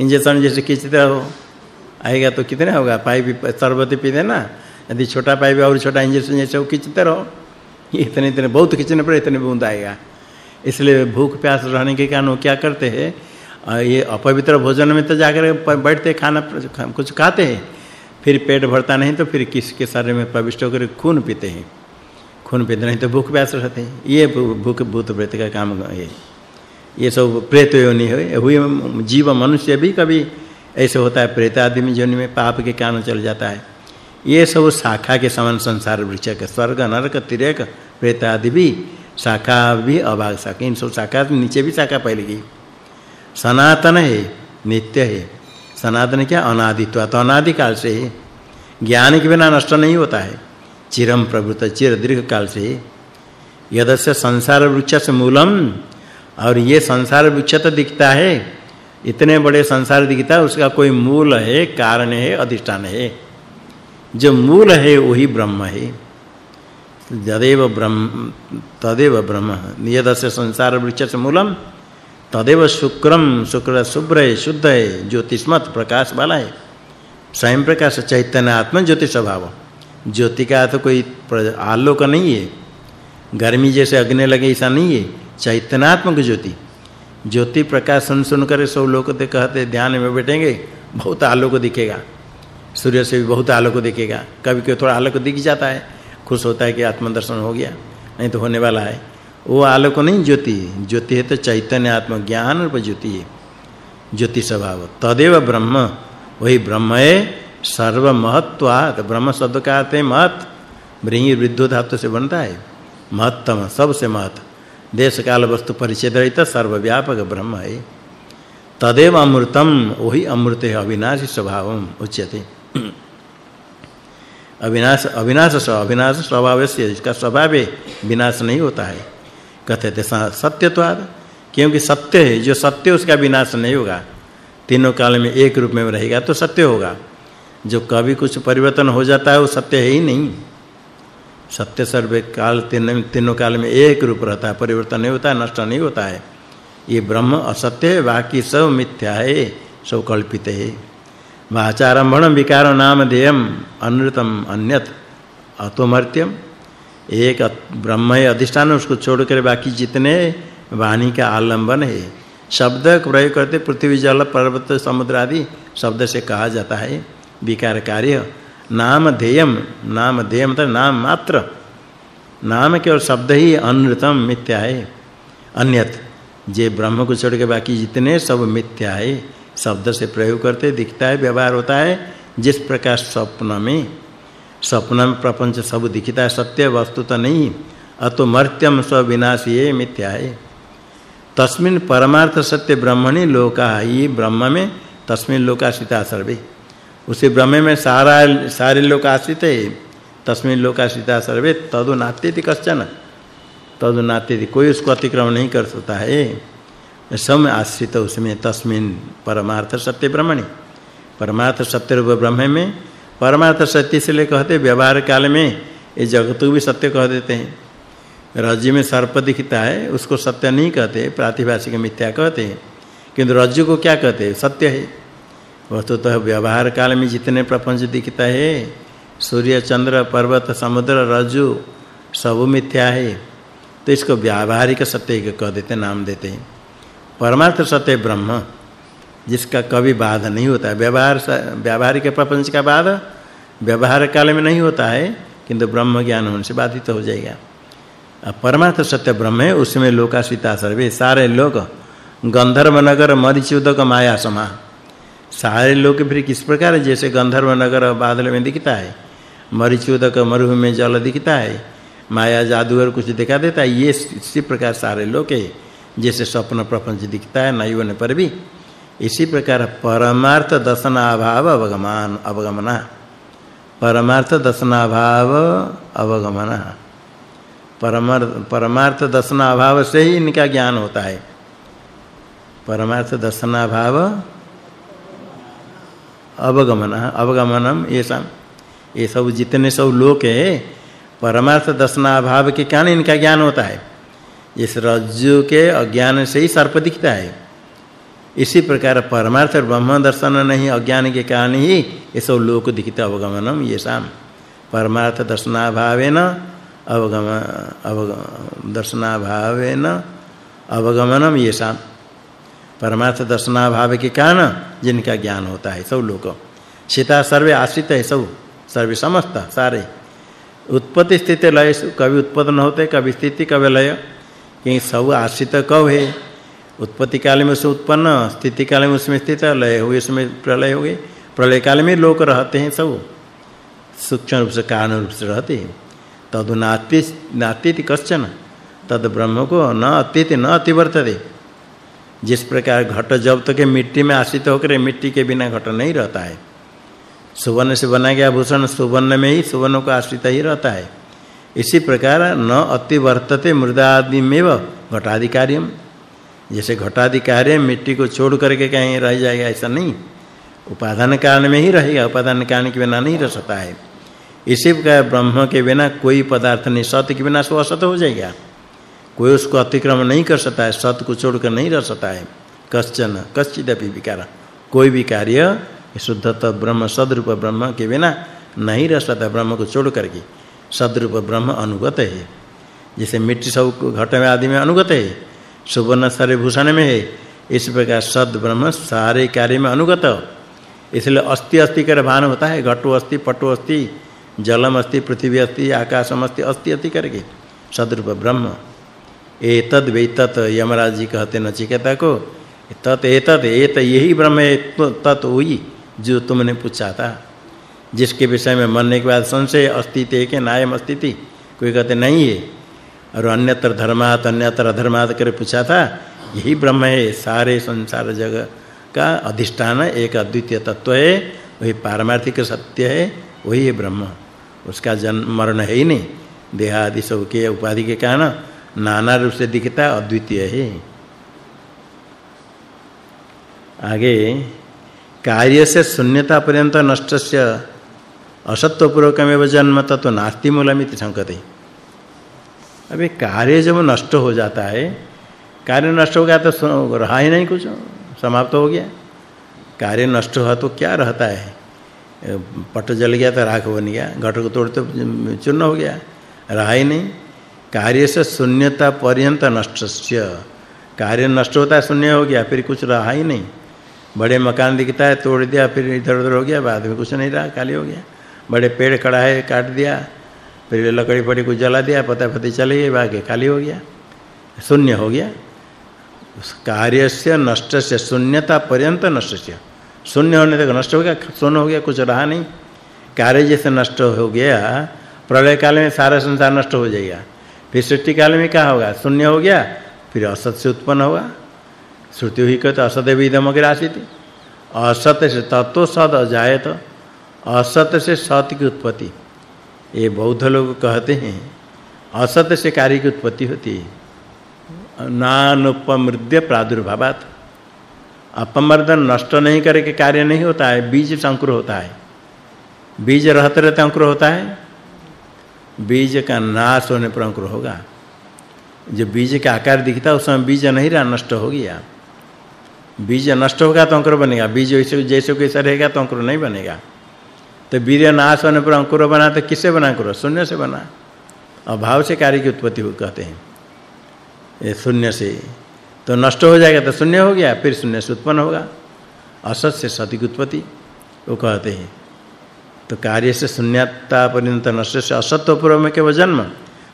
इंजेक्शन जैसे खींचते रहो। आएगा तो कितने होगा? पाइप शरबत पी देना यदि छोटा पाइप और छोटा इंजेक्शन जैसे वो खींचते रहो। इतने इतने, बहुत खींचने पर इतने बूंद आएगा। इसलिए भूख प्यास रहने के कारण वो क्या करते हैं ये अपवित्र भोजन में तो जाकर बैठते खाना कुछ खाते हैं। फिर पेट भरता नहीं तो फिर किसके शरीर में प्रविष्ट होकर खून पीते हैं। खून पीते नहीं तो भूख प्यास रहते हैं। ये भूख भूत प्रेत का काम है ये। सब प्रेत योनि है। हुई जीव मनुष्य भी कभी ऐसे होता है, प्रेत आदमी योनि में पाप के कारण चल जाता है। ये सब शाखा के समान संसार वृक्ष के स्वर्ग, नरक, तिरक, प्रेत आदि भी शाखा भी अभाग शाखा। इन सब शाखा नीचे भी शाखा पहले की सनातन है, नित्य है। सनातन क्या? अनादित्व। तो अनादि काल से ज्ञान के बिना नष्ट नहीं होता है। चिरम प्रभुत, चिर दीर्घ काल से यदस्य संसार वृक्ष से मूलम, और ये संसार वृक्ष तो दिखता है, इतने बड़े संसार दिखता है, उसका कोई मूल है, कारण है, अधिष्ठान है। जो मूल है, वही ब्रह्म है। यदेव ब्रह्म, तदेव ब्रह्म। यदस्य संसार वृक्ष से मूलम, तदेव शुक्रम शुक्र शुभ्र है, शुद्ध है, ज्योतिष्मत प्रकाश वाला है। स्वयं प्रकाश चैतन्य आत्म ज्योति स्वभाव ज्योति का तो कोई आलोक नहीं है। गर्मी जैसे अग्नि लगे ऐसा नहीं है। चैतन्यात्मक ज्योति। ज्योति प्रकाश सुन सुन कर सब लोग तो कहते, ध्यान में बैठेंगे, बहुत आलोक दिखेगा। सूर्य से भी बहुत आलोक दिखेगा। कभी कभी थोड़ा आलोक दिख जाता है, खुश होता है कि आत्मदर्शन हो गया, नहीं तो होने वाला है। वो आलोक नहीं, ज्योति ज्योति है तो चैतन्य आत्म ज्ञान रूप ज्योति है। ज्योति स्वभाव। तदेव ब्रह्म। वही ब्रह्म है सर्व महत्वात् ब्रह्म शब्द का है महत ब्रह्मी धातु से बनता है। महत्तम, सबसे महत। देश काल वस्तु परिचय रहित सर्वव्यापक ब्रह्म है। तदेव अमृतम वही अमृत है अविनाशी स्वभावम उच्यते। अविनाश अविनाश स अविनाश स्वभाव से इसका स्वभाव है विनाश नहीं होता है। कहते थे सत्यत्वाद, क्योंकि सत्य है, जो सत्य उसका विनाश नहीं होगा। तीनों काल में एक रूप में रहेगा तो सत्य होगा। जो कभी कुछ परिवर्तन हो जाता है, वो सत्य है ही नहीं। सत्य सर्व काल तीन, तीनों काल में एक रूप रहता है, परिवर्तन नहीं होता नष्ट नहीं होता है। ये ब्रह्म असत्य है, बाकी सब मिथ्या है, सब कल्पित है। वाचारंभण विकार नाम देयम अनृतम अन्यत, अतोमर्त्यम। एक ब्रह्म है, अधिष्ठान उसको छोड़कर बाकी जितने वाणी का आलंबन है। शब्द प्रयोग करते पृथ्वी, जल, पर्वत, समुद्र आदि शब्द से कहा जाता है। विकार कार्य नाम ध्येयम नाम ध्येय मतलब नाम मात्र। नाम केवल शब्द ही अनृतम मिथ्या है। अन्यत, जे ब्रह्म को छोड़ के बाकी जितने सब मिथ्या है। शब्द से प्रयोग करते दिखता है, व्यवहार होता है, जिस प्रकार स्वप्न में। स्वप्न में प्रपंच सब दिखता है, सत्य वस्तु तो नहीं। अतो मर्त्यम स्व विनाशी है, मिथ्या है। तस्मिन परमार्थ सत्य ब्रह्मणि लोका ये ब्रह्म में, तस्मिन लोकाश्रिता सर्वे। उसी ब्रह्म में सारा, सारे लोग आश्रित है। तस्मिन लोकाश्रिता सर्वे तदु नात्यति कश्चन। तदु नात्यति कोई उसको अतिक्रमण नहीं कर सकता है। सब आश्रित उसमें, तस्मिन परमार्थ सत्य ब्रह्मणि। परमार्थ सत्य रूप ब्रह्म में, परमार्थ सत्य से ले कहते व्यवहार काल में ये जगत को भी सत्य कह देते हैं। रज्जु में सर्प दिखता है, उसको सत्य नहीं कहते, प्रातिभाषिक मिथ्या कहते हैं। किंतु रज्जु को क्या कहते सत्य है। वस्तुतः तो व्यवहार काल में जितने प्रपंच दिखता है, सूर्य, चंद्र, पर्वत, समुद्र, रज्जु, सब मिथ्या है। तो इसको व्यावहारिक सत्य कह देते, नाम देते हैं। परमार्थ सत्य ब्रह्म, जिसका कभी बाध नहीं होता। व्यवहार व्यावहारिक प्रपंच का बाध व्यवहार काल में नहीं होता है, किंतु ब्रह्म ज्ञान होने से बाधित हो जाएगा। परमार्थ सत्य ब्रह्म है, उसमें लोकाशिता सर्वे, सारे लोग गंधर्व नगर, मरीचुदक माया समा सारे लोग फिर किस प्रकार जैसे गंधर्व नगर बादल में दिखता है, मरीचुदक मरुभूमि में जल दिखता है, माया जादूगर कुछ दिखा देता है, ये इसी प्रकार सारे लोग है। जैसे स्वप्न प्रपंच दिखता है नहीं होने पर भी। इसी प्रकार परमार्थ दर्शनाभाव अवगमान अवगमना। परमार्थ दर्शनाभाव अवगमना। परमार्थ परमार्थ दर्शनाभाव से ही इनका ज्ञान होता है। परमार्थ दर्शनाभाव अवगमन अवगमनम ये सब ये सब जितने सब लोक है, परमार्थ दर्शनाभाव के कारण इनका ज्ञान होता है। इस रज्जु के अज्ञान से ही सर्प दिखता है। इसी प्रकार परमार्थ ब्रह्म दर्शन नहीं, अज्ञान के कारण ही ये सब लोक दिखता अवगमनम ये शाम परमार्थ दर्शनाभावेन अवगम अवगम दर्शनाभावेन अवगमनम ये शाम परमार्थ दर्शनाभाव के कारण जिनका ज्ञान होता है, सब लोग सीता सर्वे आश्रित है, सब। सर्वे समस्त, सारे। उत्पत्ति स्थिति लय, कभी उत्पन्न होते, कभी स्थिति, कभी लय। कि सब आश्रित कब है? उत्पत्ति काल में से उत्पन्न, स्थिति काल में उसमें स्थित, लय हुए उसमें प्रलय हुए प्रलय काल में लोक रहते हैं, सब। सूक्ष्म रूप से कारण रूप से रहते हैं। तद नाति नातीति कश्चन। तद ब्रह्म को न अतीति, न अतिवर्तते। जिस प्रकार घट जब तक मिट्टी में आश्रित होकर मिट्टी के बिना घट नहीं रहता है। सुवर्ण से बना गया भूषण सुवर्ण में ही सुवर्ण को आश्रित ही रहता है। इसी प्रकार न अति वर्तते मृदा अतिवर्तते मृदादिमेव घटाधिकार्यम। जैसे घटाधिकार्य मिट्टी को छोड़ करके कहीं रह जाएगा, ऐसा नहीं। उपादान कारण में ही रहेगा, उपादान कारण के बिना नहीं रह सकता है। इसी प्रकार ब्रह्म के बिना कोई पदार्थ नहीं सत्य के बिना सो असत हो जाएगा। कोई उसको अतिक्रमण नहीं कर सकता है, सत्य को छोड़कर नहीं रह सकता है। कश्चन, कश्चिदपि विकार। कोई भी कार्य शुद्धत ब्रह्म, सदरूप ब्रह्म के बिना नहीं रह सकता, ब्रह्म को छोड़ करके सदरूप ब्रह्म अनुगत है। जैसे मिट्टी सब घट में आदि में अनुगत है, सुवर्ण सारे भूषण में है, इस प्रकार सद ब्रह्म सारे कार्य में अनुगत। इसलिए अस्थि अस्थि कर भान होता है, घटो अस्थि, पटो अस्थि, जलम अस्थि, पृथ्वी अस्थि, आकाशम अस्थि अस्थि अति करके। सदरूप ब्रह्म। एतद वेतत यमराज जी कहते नचिकेता को, तत एतद, एत यही ब्रह्म तत वही जो तुमने पूछा था। जिसके विषय में मरने के बाद संशय, अस्तित्व के नायम अस्तित्व, कोई कहते नहीं है। और अन्यत्र धर्मात, अन्यत्र अधर्मात करे पूछा था, यही ब्रह्म है, सारे संसार जगत का अधिष्ठान एक अद्वितीय तत्व है, वही पारमार्थिक सत्य है, वही है ब्रह्म। उसका जन्म, मरण है ही नहीं। देहादि सब के उपाधि के कारण नाना रूप से दिखता अद्वितीय है। आगे, कार्य से शून्यता पर्यंत नष्टस्य असत्व पूर्वकमेव जन्म तत्व नास्ति मूलमिति संकते अभी कार्य जब नष्ट हो जाता है, कार्य नष्ट हो गया तो रहा ही नहीं कुछ, समाप्त हो गया। कार्य नष्ट हुआ तो क्या रहता है? पट जल गया तो राख बन गया, घट को तोड़ तो चूर्ण हो गया, रहा ही नहीं। कार्य से शून्यता पर्यंत नष्टस्य। कार्य नष्ट होता है शून्य हो गया, फिर कुछ रहा ही नहीं। बड़े मकान दिखता है, तोड़ दिया, फिर इधर-उधर हो गया, बाद में कुछ नहीं रहा, खाली हो गया। बड़े पेड़ खड़ा है, काट दिया, फिर लकड़ी पड़ी को जला दिया पता पता चले गए बाकी खाली हो गया। शून्य हो गया। कार्य से नष्ट से शून्यता पर्यंत नष्ट शून्य होने तक नष्ट हो गया, शून्य हो गया, कुछ रहा नहीं। कार्य जैसे नष्ट हो गया प्रलय काल में सारा संसार नष्ट हो जाएगा। फिर सृष्टि काल में क्या होगा? शून्य हो गया, फिर असत से उत्पन्न होगा। श्रुति हुई कहते, असत विदम थी। असत से तत्व सद अजायत, असत से सत की उत्पत्ति। ये बौद्ध लोग कहते हैं, असत से कार्य की उत्पत्ति होती है। नानुपमृद्य प्रादुर्भावात। अपमर्दन नष्ट नहीं करके कार्य नहीं होता है, बीज संकुर होता है। बीज रहते रहते अंकुर होता है बीज का नाश होने पर अंकुर होगा। जो बीज का आकार दिखता है, उस समय बीज नहीं रहा, नष्ट हो गया। बीज नष्ट होगा तो अंकुर बनेगा। बीज जैसे जैसे कैसा रहेगा तो अंकुर नहीं बनेगा। तो वीर्य नाश होने पर अंकुर बना तो किससे बना अंकुर? शून्य से बना। अभाव से कार्य की उत्पत्ति हो कहते हैं। ये शून्य से। तो नष्ट हो जाएगा तो शून्य हो गया, फिर शून्य से उत्पन्न होगा। असत से सत की उत्पत्ति, वो कहते हैं। तो कार्य से शून्यता पर्यंत नष्ट से असत्व पूर्व में केवल जन्म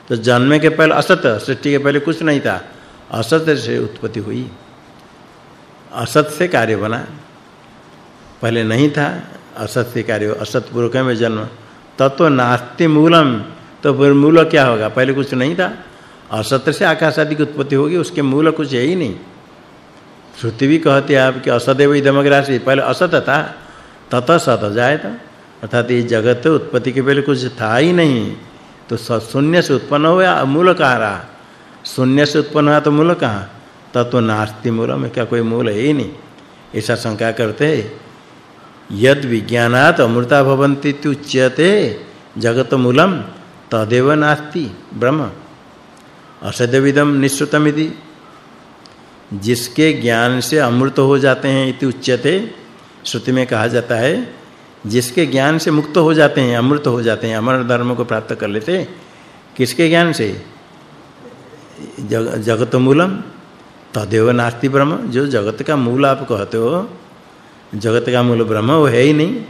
तो जन्म के पहले असत सृष्टि के पहले कुछ नहीं था। असत से उत्पत्ति हुई। असत से कार्य बना। पहले नहीं था। असत से कार्य असत पूर्वक में जन्म। तत्व नास्ति मूलम। तो फिर मूल क्या होगा? पहले कुछ नहीं था। असत से आकाश आदि की उत्पत्ति होगी, उसके मूल कुछ है ही नहीं। श्रुति भी कहती है आपके असदेव इदमग्रासी। पहले असत था। तत सत जायता। अर्थात ये जगत उत्पत्ति के पहले कुछ था ही नहीं। तो शून्य से उत्पन्न हुआ मूल कहाँ रहा? शून्य से उत्पन्न हुआ तो मूल कहाँ? तत्व नास्ति मूल में क्या कोई मूल है ही नहीं। ऐसा शंका करते यद विज्ञानात अमृता भवन्ति उच्यते, जगत मूलम, तदेव नास्ति, ब्रह्म। असदविदम निश्रुतमिति। जिसके ज्ञान से अमृत हो जाते हैं इति उच्यते, श्रुति में कहा जाता है जिसके ज्ञान से मुक्त हो जाते हैं अमृत हो जाते हैं अमर धर्म को प्राप्त कर लेते किसके ज्ञान से? जग, जगत मूलम तदेव नास्ति ब्रह्म। जो जगत का मूल आप कहते हो जगत का मूल ब्रह्म वो है ही नहीं।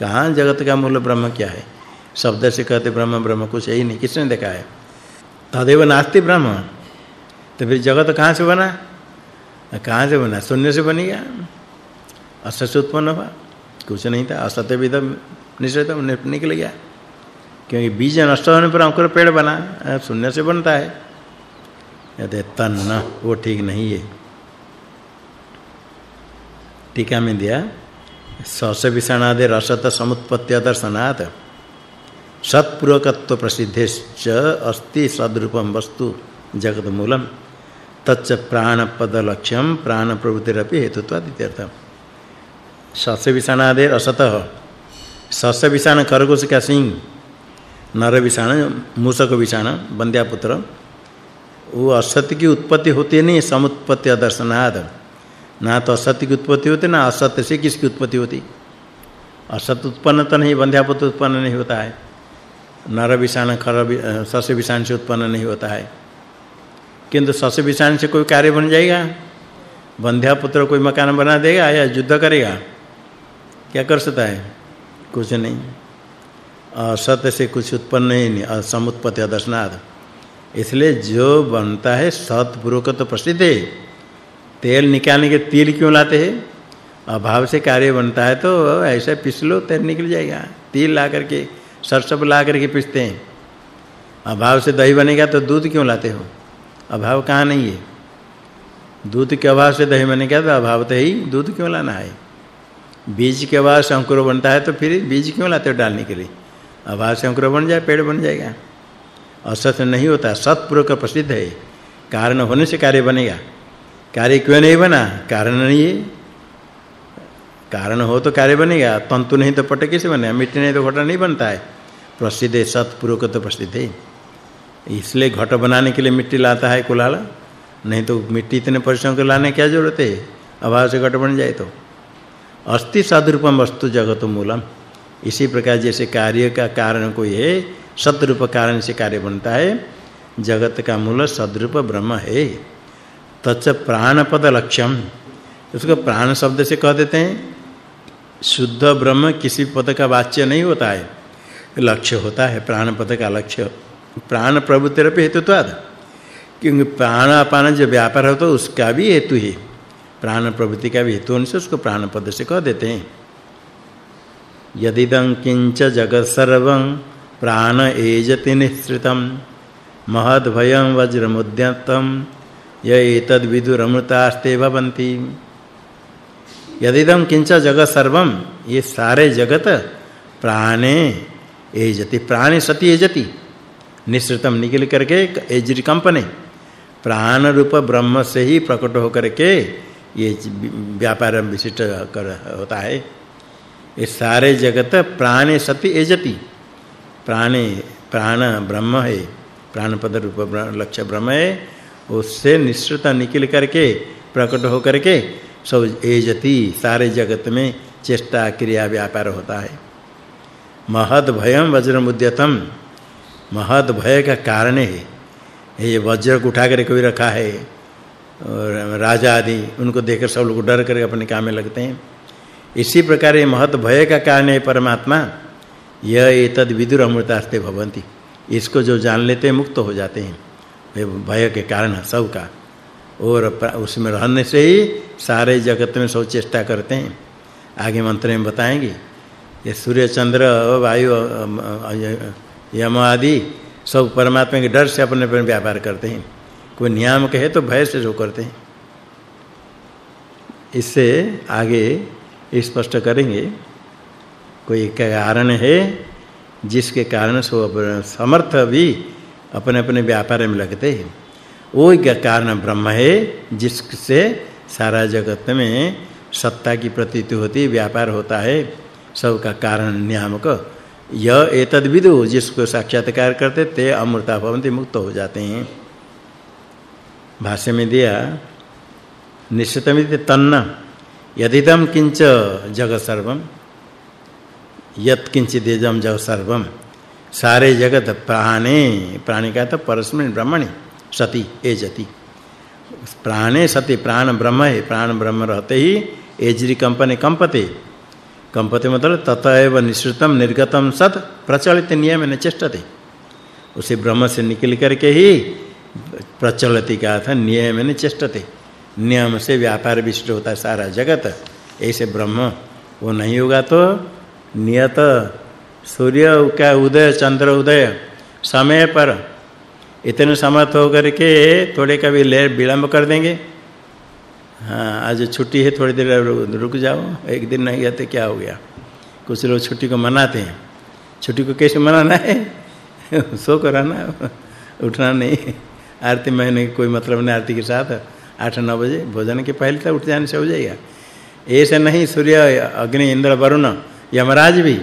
कहाँ जगत का मूल ब्रह्म क्या है? शब्द से कहते ब्रह्म ब्रह्म कुछ है ही नहीं किसने देखा है? तदेव नास्ति ब्रह्म। तो फिर जगत कहाँ से बना? कहाँ से बना? शून्य से बन गया। असत से उत्पन्न हुआ। कुछ नहीं था। असत्य भी तो निश्चित निकल गया। क्योंकि बीज नष्ट होने पर अंकुर पेड़ बना शून्य से बनता है। यदि तन्न वो ठीक नहीं है। टीका में दिया, सस विषणादि रसत समुत्पत्ति दर्शनात्। सत्पूर्वकत्व प्रसिद्धेश्च अस्ति सद्रूपम वस्तु जगत मूलम तच्च प्राणपद लक्ष्यम प्राण प्रवृत्तिरपि हेतुत्वाद इत्यर्थः सस्य विषाणादे असतः सस्य विषाण खरगोश का सिंह नर विषाण मूषक विषाण बंद्या पुत्र वो असत्य की उत्पत्ति होती नहीं, समुत्पत्ति दर्शनाद ना तो असत्य की उत्पत्ति होती, ना असत्य से किसकी उत्पत्ति होती। असत उत्पन्न तो नहीं बंध्या पुत्र उत्पन्न नहीं होता है। नर विषाण खर सस्य विषाण से उत्पन्न नहीं होता है। किंतु सस्य विषाण से कोई कार्य बन जाएगा? बंध्या पुत्र कोई मकान बना देगा या युद्ध करेगा? क्या कर सकता है? कुछ नहीं। असत्य से कुछ उत्पन्न ही नहीं। असमुत्पत्ति अदर्शनाद इसलिए जो बनता है सतपूर्वक तो प्रसिद्ध है। तेल निकालने के तिल क्यों लाते हैं? अभाव से कार्य बनता है तो ऐसे पिस लो तेल निकल जाएगा। तिल ला करके सरसों ला करके पिसते हैं। अभाव से दही बनेगा तो दूध क्यों लाते हो? अभाव कहाँ नहीं है। दूध के अभाव से दही बनेगा तो अभाव तो ही। दूध क्यों लाना है? बीज के से अंकुर बनता है तो फिर बीज क्यों लाते हो डालने के लिए? अभाव से अंकुर बन जाए, पेड़ बन जाएगा। असत नहीं होता सतपूर्वक प्रसिद्ध है। कारण होने से कार्य बनेगा। कार्य क्यों नहीं बना? कारण नहीं है। कारण हो तो कार्य बनेगा। तंतु नहीं तो पट कैसे बनेगा मिट्टी नहीं तो घट नहीं बनता है। प्रसिद्ध है सतपूर्वक तो प्रसिद्ध है। इसलिए घट बनाने के लिए मिट्टी लाता है कुलाल। नहीं तो मिट्टी इतने परिश्रम कर लाने क्या ज़रूरत है? अभाव से घट बन जाए तो। अस्ति सदरूपम वस्तु जगत मूलम। इसी प्रकार जैसे कार्य का कारण कोई है सदरूप कारण से कार्य बनता है, जगत का मूल सदरूप ब्रह्म है। तच्च प्राणपद लक्ष्यम। उसको प्राण शब्द से कह देते हैं। शुद्ध ब्रह्म किसी पद का वाच्य नहीं होता है। लक्ष्य होता है प्राण पद का लक्ष्य। प्राण प्रवृत्ति हेतुत्वाद क्योंकि प्राण अपान जो व्यापार हो तो उसका भी हेतु है। प्राण प्रवृत्ति का भी हेतु से उसको प्राण पद से कह देते हैं। यदिदं किंच जगत सर्वं प्राण एजति निश्रितम महद भयं वज्रमुद्यतम य एतद् विदुरमृतास्ते भवन्ति। यदिदं किंच जगत सर्वं, ये सारे जगत प्राणे एजति, प्राणे सति एजति। निश्रितम निकल करके एजरी कंपने, प्राण रूप ब्रह्म से ही प्रकट होकर के ये व्यापार विशिष्ट कर, होता है। ये सारे जगत प्राणे सति एजति प्राणे, प्राण ब्रह्म है। प्राण पद रूप लक्ष्य ब्रह्म है। उससे निश्चित निकल करके, प्रकट हो करके सब एजति, सारे जगत में चेष्टा क्रिया व्यापार होता है। महद भयम वज्रमुद्यतम महद भय का कारण है। ये वज्र को उठा कर कोई रखा है। और राजा आदि, उनको देखकर सब लोग डर कर अपने काम में लगते हैं। इसी प्रकार ये महत भय का कारण है परमात्मा। यह एतद विदुर अमृतास्ते भवंती। इसको जो जान लेते हैं, मुक्त हो जाते हैं। भय के कारण सब का और उसमें रहने से ही सारे जगत में सब चेष्टा करते हैं। आगे मंत्र में बताएँगे, ये सूर्य, चंद्र, वायु यम आदि, सब परमात्मा के डर से अपने पर व्यापार करते हैं। कोई नियम कहे तो भय से जो करते हैं। इससे आगे स्पष्ट करेंगे, कोई कारण है जिसके कारण सो समर्थ भी अपने अपने व्यापार में लगते हैं। वो कारण ब्रह्म है जिससे सारा जगत में सत्ता की प्रतीति होती, व्यापार होता है। सबका कारण नियामक। यह एतद विदु जिसको साक्षात्कार करते, ते अमृता भवन्ति मुक्त हो जाते हैं। भाष्य में दिया, निश्चितमिति तन्न यदिदम किंच जगत सर्वम यत किंचिदेजम जगत सर्वम सारे जगत प्राणे, प्राणी का तो परस्मैन ब्रह्मणि, सति एजति प्राणे सति, प्राण ब्रह्म है, प्राण ब्रह्म रहते ही, एजरी कंपने कंपते। कंपते मतलब ततएव निश्रितम निर्गतम, सत, प्रचलित नियम न चेष्टते उसे ब्रह्म से निकल करके ही प्रचलति का था नियम न चेष्टते। नियम से व्यापार विशिष्ट होता है सारा जगत। ऐसे ब्रह्म, वो नहीं होगा तो नियत सूर्य का उदय, चंद्र उदय, समय पर इतने समर्थ होकर के थोड़े कभी ले विलंब कर देंगे। हाँ आज छुट्टी है, थोड़ी देर रुक जाओ, एक दिन नहीं गए तो क्या हो गया? कुछ लोग छुट्टी को मनाते हैं। छुट्टी को कैसे मनाना है? सो कराना उठना नहीं। आरती महीने की कोई मतलब नहीं, आरती के साथ आठ नौ बजे भोजन के पहले तक उठ जाने से हो जाएगा। ऐसे नहीं, सूर्य, अग्नि, इंद्र, वरुण, यमराज भी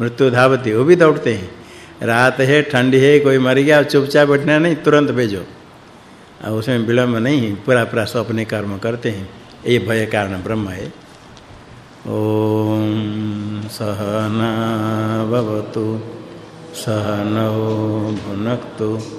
मृत्यु धावती, वो भी दौड़ते हैं। रात है, ठंडी है, कोई मर गया, चुपचाप बैठना नहीं, तुरंत भेजो। और उसमें विलंब नहीं पूरा पूरा सब अपने कर्म करते हैं। ये भय कारण ब्रह्म है। ओम सहना भवतु, सहनौ भुनक्तु।